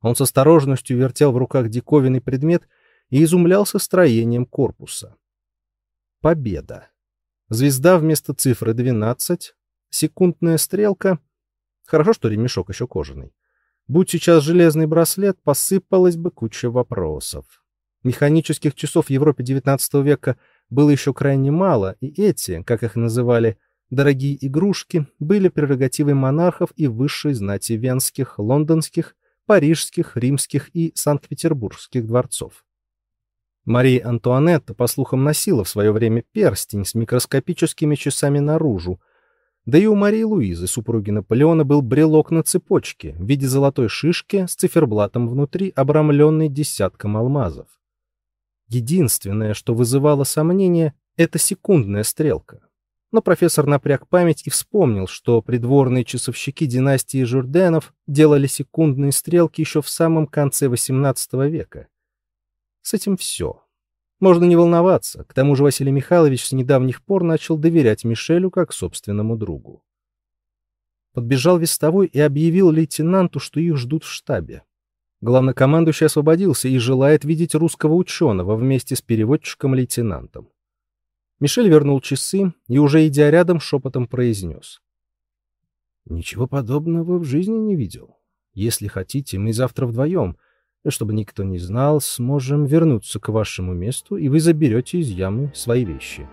Он с осторожностью вертел в руках диковинный предмет и изумлялся строением корпуса. Победа. Звезда вместо цифры 12, секундная стрелка. Хорошо, что ремешок еще кожаный. Будь сейчас железный браслет, посыпалась бы куча вопросов. Механических часов в Европе XIX века было еще крайне мало, и эти, как их называли, дорогие игрушки, были прерогативой монархов и высшей знати венских, лондонских, парижских, римских и санкт-петербургских дворцов. Мария Антуанетта, по слухам, носила в свое время перстень с микроскопическими часами наружу, да и у Марии Луизы, супруги Наполеона, был брелок на цепочке в виде золотой шишки с циферблатом внутри, обрамленный десятком алмазов. Единственное, что вызывало сомнение, это секундная стрелка. Но профессор напряг память и вспомнил, что придворные часовщики династии Журденов делали секундные стрелки еще в самом конце XVIII века. С этим все. Можно не волноваться, к тому же Василий Михайлович с недавних пор начал доверять Мишелю как собственному другу. Подбежал вестовой и объявил лейтенанту, что их ждут в штабе. Главнокомандующий освободился и желает видеть русского ученого вместе с переводчиком-лейтенантом. Мишель вернул часы и, уже идя рядом, шепотом произнес. «Ничего подобного в жизни не видел. Если хотите, мы завтра вдвоем, чтобы никто не знал, сможем вернуться к вашему месту, и вы заберете из ямы свои вещи».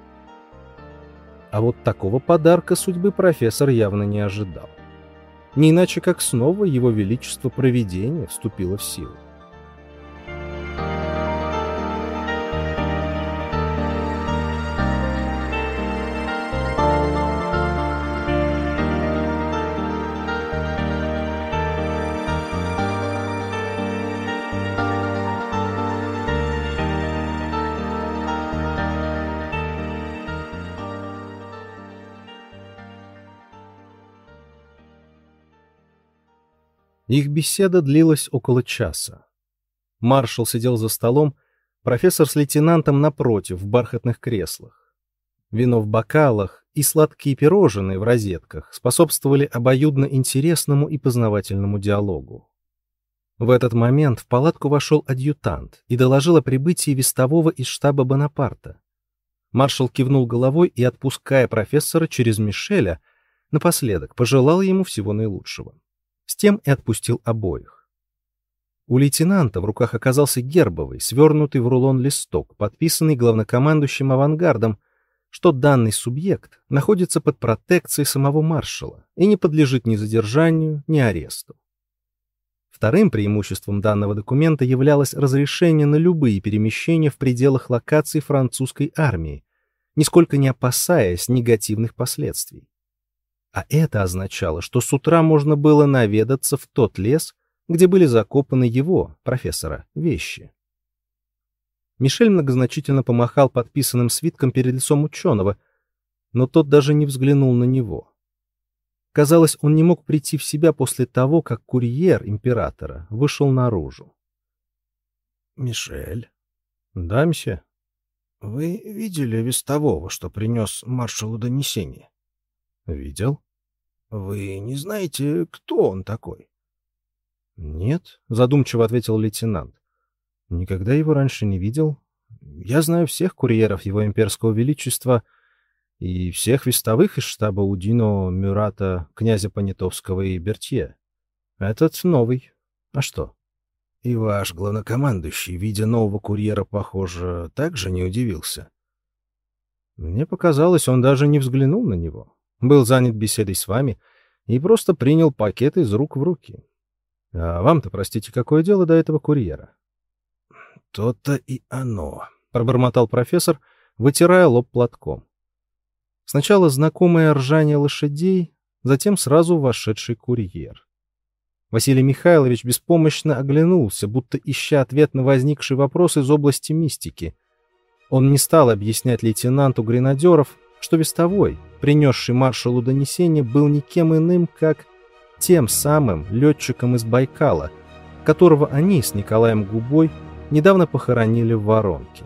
А вот такого подарка судьбы профессор явно не ожидал. Не иначе, как снова его величество провидение вступило в силу. Их беседа длилась около часа. Маршал сидел за столом, профессор с лейтенантом напротив в бархатных креслах. Вино в бокалах и сладкие пирожные в розетках способствовали обоюдно интересному и познавательному диалогу. В этот момент в палатку вошел адъютант и доложил о прибытии вестового из штаба Бонапарта. Маршал кивнул головой и, отпуская профессора через Мишеля, напоследок пожелал ему всего наилучшего. С тем и отпустил обоих. У лейтенанта в руках оказался гербовый, свернутый в рулон листок, подписанный главнокомандующим авангардом, что данный субъект находится под протекцией самого маршала и не подлежит ни задержанию, ни аресту. Вторым преимуществом данного документа являлось разрешение на любые перемещения в пределах локаций французской армии, нисколько не опасаясь негативных последствий. А это означало, что с утра можно было наведаться в тот лес, где были закопаны его, профессора, вещи. Мишель многозначительно помахал подписанным свитком перед лицом ученого, но тот даже не взглянул на него. Казалось, он не мог прийти в себя после того, как курьер императора вышел наружу. «Мишель?» «Да, мсье?» «Вы видели вестового, что принес маршалу донесение?» «Видел». Вы не знаете, кто он такой? Нет, задумчиво ответил лейтенант. Никогда его раньше не видел. Я знаю всех курьеров его имперского величества и всех вестовых из штаба Удино, Мюрата, князя Понятовского и Бертье. Этот новый. А что? И ваш главнокомандующий, видя нового курьера, похоже, также не удивился. Мне показалось, он даже не взглянул на него был занят беседой с вами и просто принял пакет из рук в руки. А вам-то, простите, какое дело до этого курьера? То-то и оно, пробормотал профессор, вытирая лоб платком. Сначала знакомое ржание лошадей, затем сразу вошедший курьер. Василий Михайлович беспомощно оглянулся, будто ища ответ на возникший вопрос из области мистики. Он не стал объяснять лейтенанту гренадеров, что вестовой, принесший маршалу донесение, был никем иным, как тем самым летчиком из Байкала, которого они с Николаем Губой недавно похоронили в Воронке.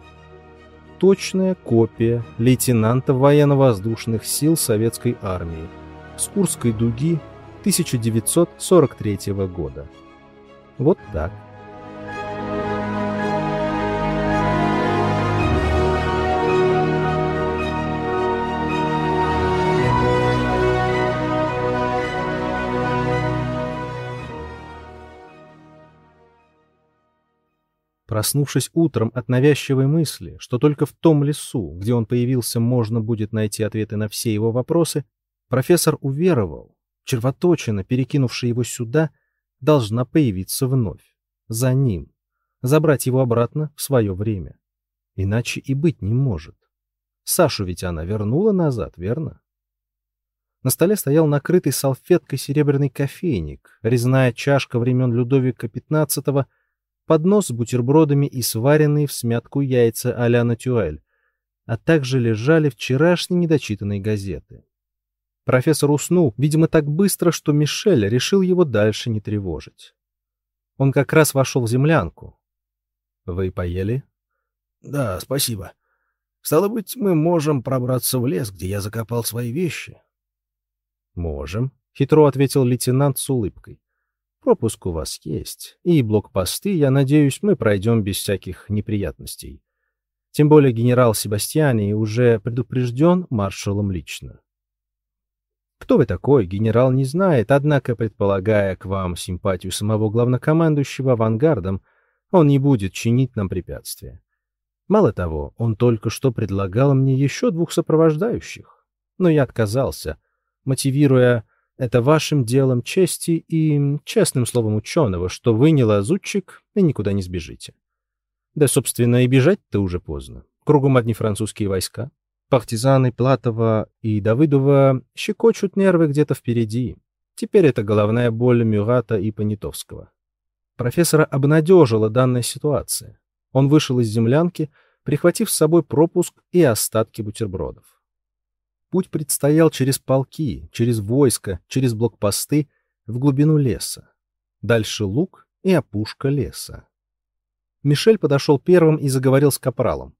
Точная копия лейтенанта военно-воздушных сил Советской армии с Курской дуги 1943 года. Вот так. Проснувшись утром от навязчивой мысли, что только в том лесу, где он появился, можно будет найти ответы на все его вопросы, профессор уверовал, червоточина, перекинувшая его сюда, должна появиться вновь, за ним, забрать его обратно в свое время. Иначе и быть не может. Сашу ведь она вернула назад, верно? На столе стоял накрытый салфеткой серебряный кофейник, резная чашка времен Людовика XV, поднос с бутербродами и сваренные в смятку яйца а-ля натюэль, а также лежали вчерашние недочитанные газеты. Профессор уснул, видимо, так быстро, что Мишель решил его дальше не тревожить. Он как раз вошел в землянку. «Вы поели?» «Да, спасибо. Стало быть, мы можем пробраться в лес, где я закопал свои вещи?» «Можем», — хитро ответил лейтенант с улыбкой. «Пропуск у вас есть, и блокпосты, я надеюсь, мы пройдем без всяких неприятностей. Тем более генерал Себастьяни уже предупрежден маршалом лично». Кто вы такой, генерал не знает, однако, предполагая к вам симпатию самого главнокомандующего авангардом, он не будет чинить нам препятствия. Мало того, он только что предлагал мне еще двух сопровождающих, но я отказался, мотивируя это вашим делом чести и честным словом ученого, что вы не лазутчик и никуда не сбежите. Да, собственно, и бежать-то уже поздно. Кругом одни французские войска. Партизаны Платова и Давыдова щекочут нервы где-то впереди. Теперь это головная боль Мюрата и Понятовского. Профессора обнадежила данная ситуация. Он вышел из землянки, прихватив с собой пропуск и остатки бутербродов. Путь предстоял через полки, через войско, через блокпосты, в глубину леса. Дальше луг и опушка леса. Мишель подошел первым и заговорил с капралом.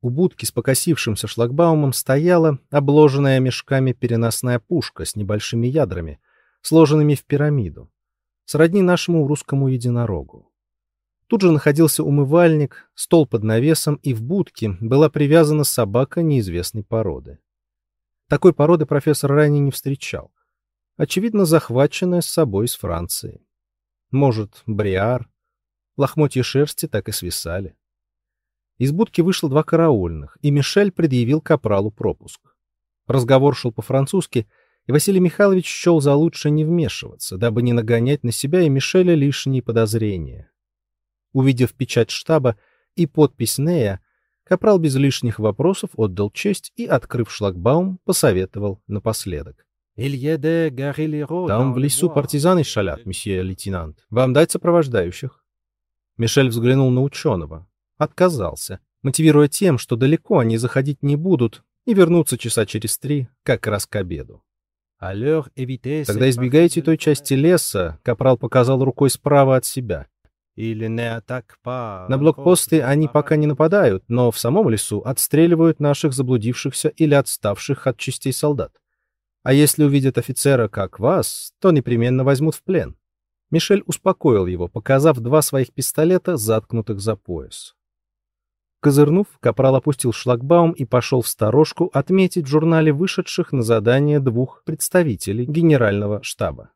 У будки с покосившимся шлагбаумом стояла обложенная мешками переносная пушка с небольшими ядрами, сложенными в пирамиду, сродни нашему русскому единорогу. Тут же находился умывальник, стол под навесом, и в будке была привязана собака неизвестной породы. Такой породы профессор ранее не встречал. Очевидно, захваченная с собой из Франции. Может, бриар. Лохмотья шерсти так и свисали. Из будки вышло два караульных, и Мишель предъявил капралу пропуск. Разговор шел по-французски, и Василий Михайлович счел за лучше не вмешиваться, дабы не нагонять на себя и Мишеля лишние подозрения. Увидев печать штаба и подпись Нея, Капрал без лишних вопросов отдал честь и, открыв шлагбаум, посоветовал напоследок. «Там в лесу партизаны шалят, месье лейтенант. Вам дать сопровождающих?» Мишель взглянул на ученого. Отказался, мотивируя тем, что далеко они заходить не будут и вернутся часа через три, как раз к обеду. Тогда избегайте той части леса, Капрал показал рукой справа от себя. На блокпосты они пока не нападают, но в самом лесу отстреливают наших заблудившихся или отставших от частей солдат. А если увидят офицера, как вас, то непременно возьмут в плен. Мишель успокоил его, показав два своих пистолета, заткнутых за пояс. Козырнув, капрал опустил шлагбаум и пошел в сторожку отметить в журнале вышедших на задание двух представителей генерального штаба.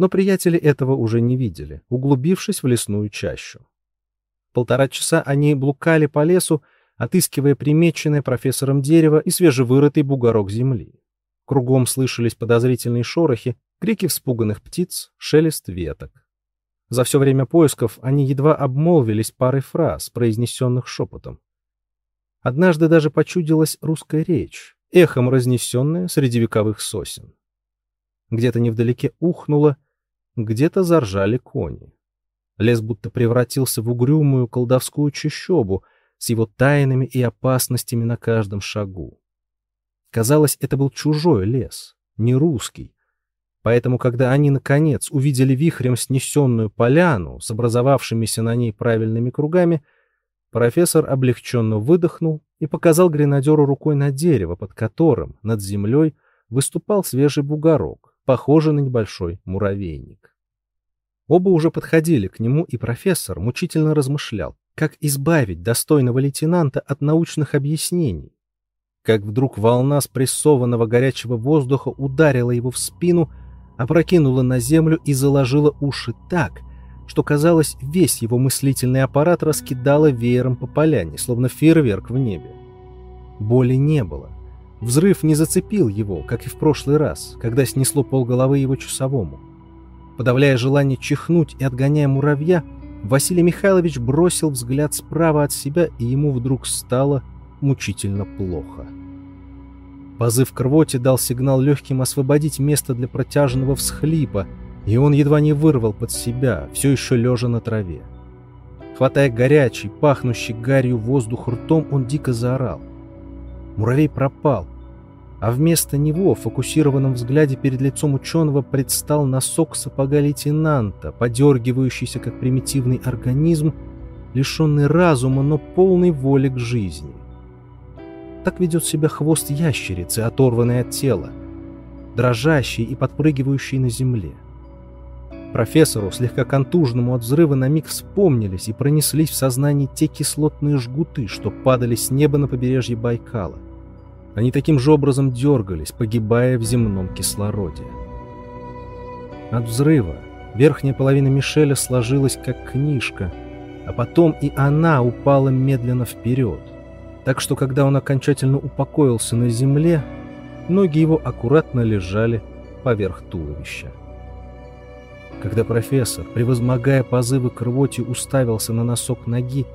Но приятели этого уже не видели, углубившись в лесную чащу. Полтора часа они блукали по лесу, отыскивая примеченное профессором дерево и свежевырытый бугорок земли. Кругом слышались подозрительные шорохи, крики вспуганных птиц, шелест веток. За все время поисков они едва обмолвились парой фраз, произнесенных шепотом. Однажды даже почудилась русская речь, эхом разнесенная среди вековых сосен. Где-то невдалеке ухнуло, где-то заржали кони. Лес будто превратился в угрюмую колдовскую чащобу с его тайнами и опасностями на каждом шагу. Казалось, это был чужой лес, не русский. Поэтому, когда они, наконец, увидели вихрем снесенную поляну с образовавшимися на ней правильными кругами, профессор облегченно выдохнул и показал гренадеру рукой на дерево, под которым, над землей, выступал свежий бугорок похожий на небольшой муравейник. Оба уже подходили к нему, и профессор мучительно размышлял, как избавить достойного лейтенанта от научных объяснений. Как вдруг волна спрессованного горячего воздуха ударила его в спину, опрокинула на землю и заложила уши так, что, казалось, весь его мыслительный аппарат раскидало веером по поляне, словно фейерверк в небе. Боли не было. Взрыв не зацепил его, как и в прошлый раз, когда снесло полголовы его часовому. Подавляя желание чихнуть и отгоняя муравья, Василий Михайлович бросил взгляд справа от себя, и ему вдруг стало мучительно плохо. Позыв к рвоте дал сигнал легким освободить место для протяжного всхлипа, и он едва не вырвал под себя, все еще лежа на траве. Хватая горячий, пахнущий гарью воздух ртом, он дико заорал. Муравей пропал, а вместо него в фокусированном взгляде перед лицом ученого предстал носок сапога лейтенанта, подергивающийся как примитивный организм, лишенный разума, но полный воли к жизни. Так ведет себя хвост ящерицы, оторванный от тела, дрожащий и подпрыгивающий на земле. Профессору, слегка контужному от взрыва, на миг вспомнились и пронеслись в сознании те кислотные жгуты, что падали с неба на побережье Байкала. Они таким же образом дергались, погибая в земном кислороде. От взрыва верхняя половина Мишеля сложилась как книжка, а потом и она упала медленно вперед, так что когда он окончательно упокоился на земле, ноги его аккуратно лежали поверх туловища. Когда профессор, превозмогая позывы к рвоте, уставился на носок ноги,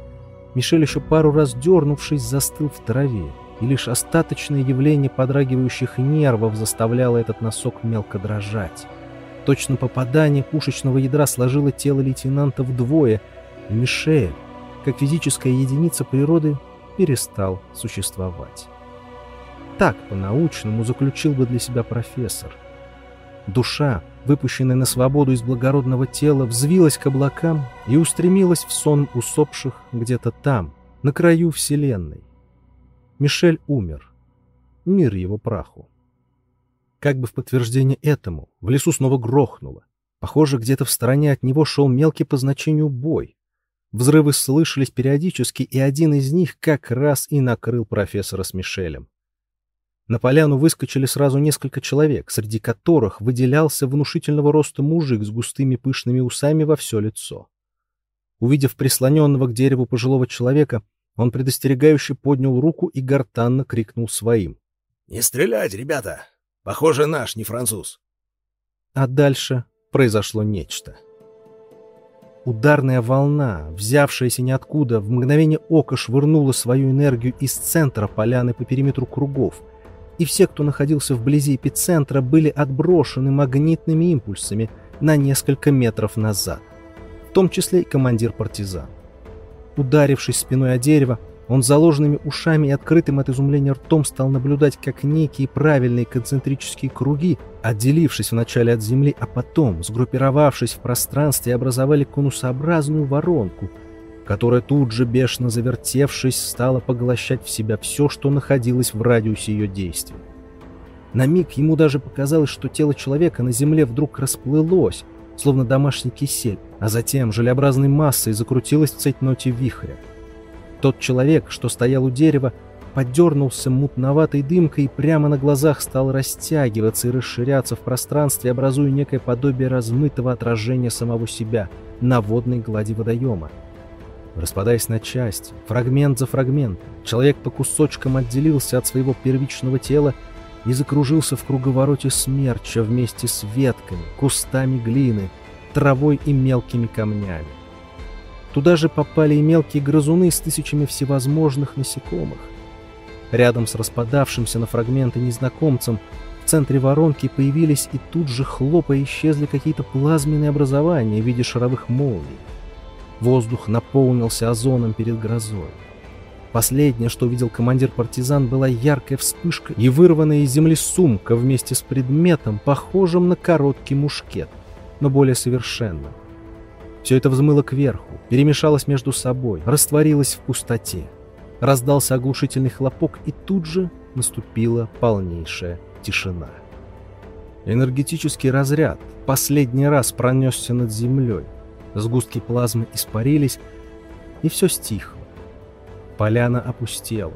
Мишель еще пару раз дернувшись, застыл в траве, и лишь остаточное явление подрагивающих нервов заставляло этот носок мелко дрожать. Точно попадание пушечного ядра сложило тело лейтенанта вдвое, и Мишель, как физическая единица природы, перестал существовать. Так по-научному заключил бы для себя профессор. Душа, выпущенная на свободу из благородного тела, взвилась к облакам и устремилась в сон усопших где-то там, на краю Вселенной. Мишель умер. Мир его праху. Как бы в подтверждение этому, в лесу снова грохнуло. Похоже, где-то в стороне от него шел мелкий по значению бой. Взрывы слышались периодически, и один из них как раз и накрыл профессора с Мишелем. На поляну выскочили сразу несколько человек, среди которых выделялся внушительного роста мужик с густыми пышными усами во все лицо. Увидев прислоненного к дереву пожилого человека, он предостерегающе поднял руку и гортанно крикнул своим. «Не стрелять, ребята! Похоже, наш, не француз!» А дальше произошло нечто. Ударная волна, взявшаяся ниоткуда, в мгновение ока швырнула свою энергию из центра поляны по периметру кругов, и все, кто находился вблизи эпицентра, были отброшены магнитными импульсами на несколько метров назад, в том числе и командир партизан. Ударившись спиной о дерево, он заложенными ушами и открытым от изумления ртом стал наблюдать, как некие правильные концентрические круги, отделившись вначале от Земли, а потом, сгруппировавшись в пространстве, образовали конусообразную воронку, которая тут же, бешено завертевшись, стала поглощать в себя все, что находилось в радиусе ее действия. На миг ему даже показалось, что тело человека на Земле вдруг расплылось, словно домашний кисель, а затем желеобразной массой закрутилась в цейтноте вихря. Тот человек, что стоял у дерева, подернулся мутноватой дымкой и прямо на глазах стал растягиваться и расширяться в пространстве, образуя некое подобие размытого отражения самого себя на водной глади водоема. Распадаясь на части, фрагмент за фрагментом, человек по кусочкам отделился от своего первичного тела и закружился в круговороте смерча вместе с ветками, кустами глины, травой и мелкими камнями. Туда же попали и мелкие грызуны с тысячами всевозможных насекомых. Рядом с распадавшимся на фрагменты незнакомцем в центре воронки появились и тут же хлопая исчезли какие-то плазменные образования в виде шаровых молний. Воздух наполнился озоном перед грозой. Последнее, что увидел командир партизан, была яркая вспышка и вырванная из земли сумка вместе с предметом, похожим на короткий мушкет — но более совершенно. Все это взмыло кверху, перемешалось между собой, растворилось в пустоте. Раздался оглушительный хлопок, и тут же наступила полнейшая тишина. Энергетический разряд последний раз пронесся над землей. Сгустки плазмы испарились, и все стихло. Поляна опустела.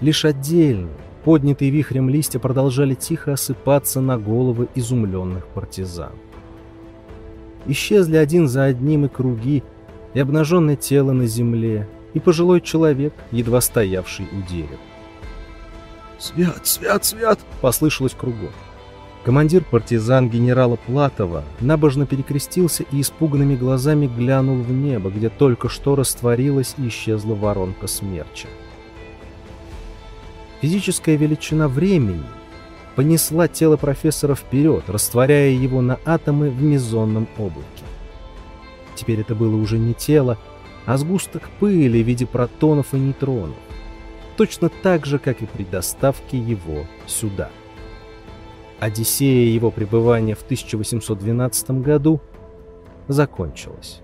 Лишь отдельно, поднятые вихрем листья продолжали тихо осыпаться на головы изумленных партизан. Исчезли один за одним и круги, и обнаженное тело на земле, и пожилой человек, едва стоявший у дерева. «Свят, свят, свят!» — послышалось кругом. Командир партизан генерала Платова набожно перекрестился и испуганными глазами глянул в небо, где только что растворилась и исчезла воронка смерча. Физическая величина времени понесла тело профессора вперед, растворяя его на атомы в мезонном облаке. Теперь это было уже не тело, а сгусток пыли в виде протонов и нейтронов, точно так же, как и при доставке его сюда. Одиссея его пребывания в 1812 году закончилась.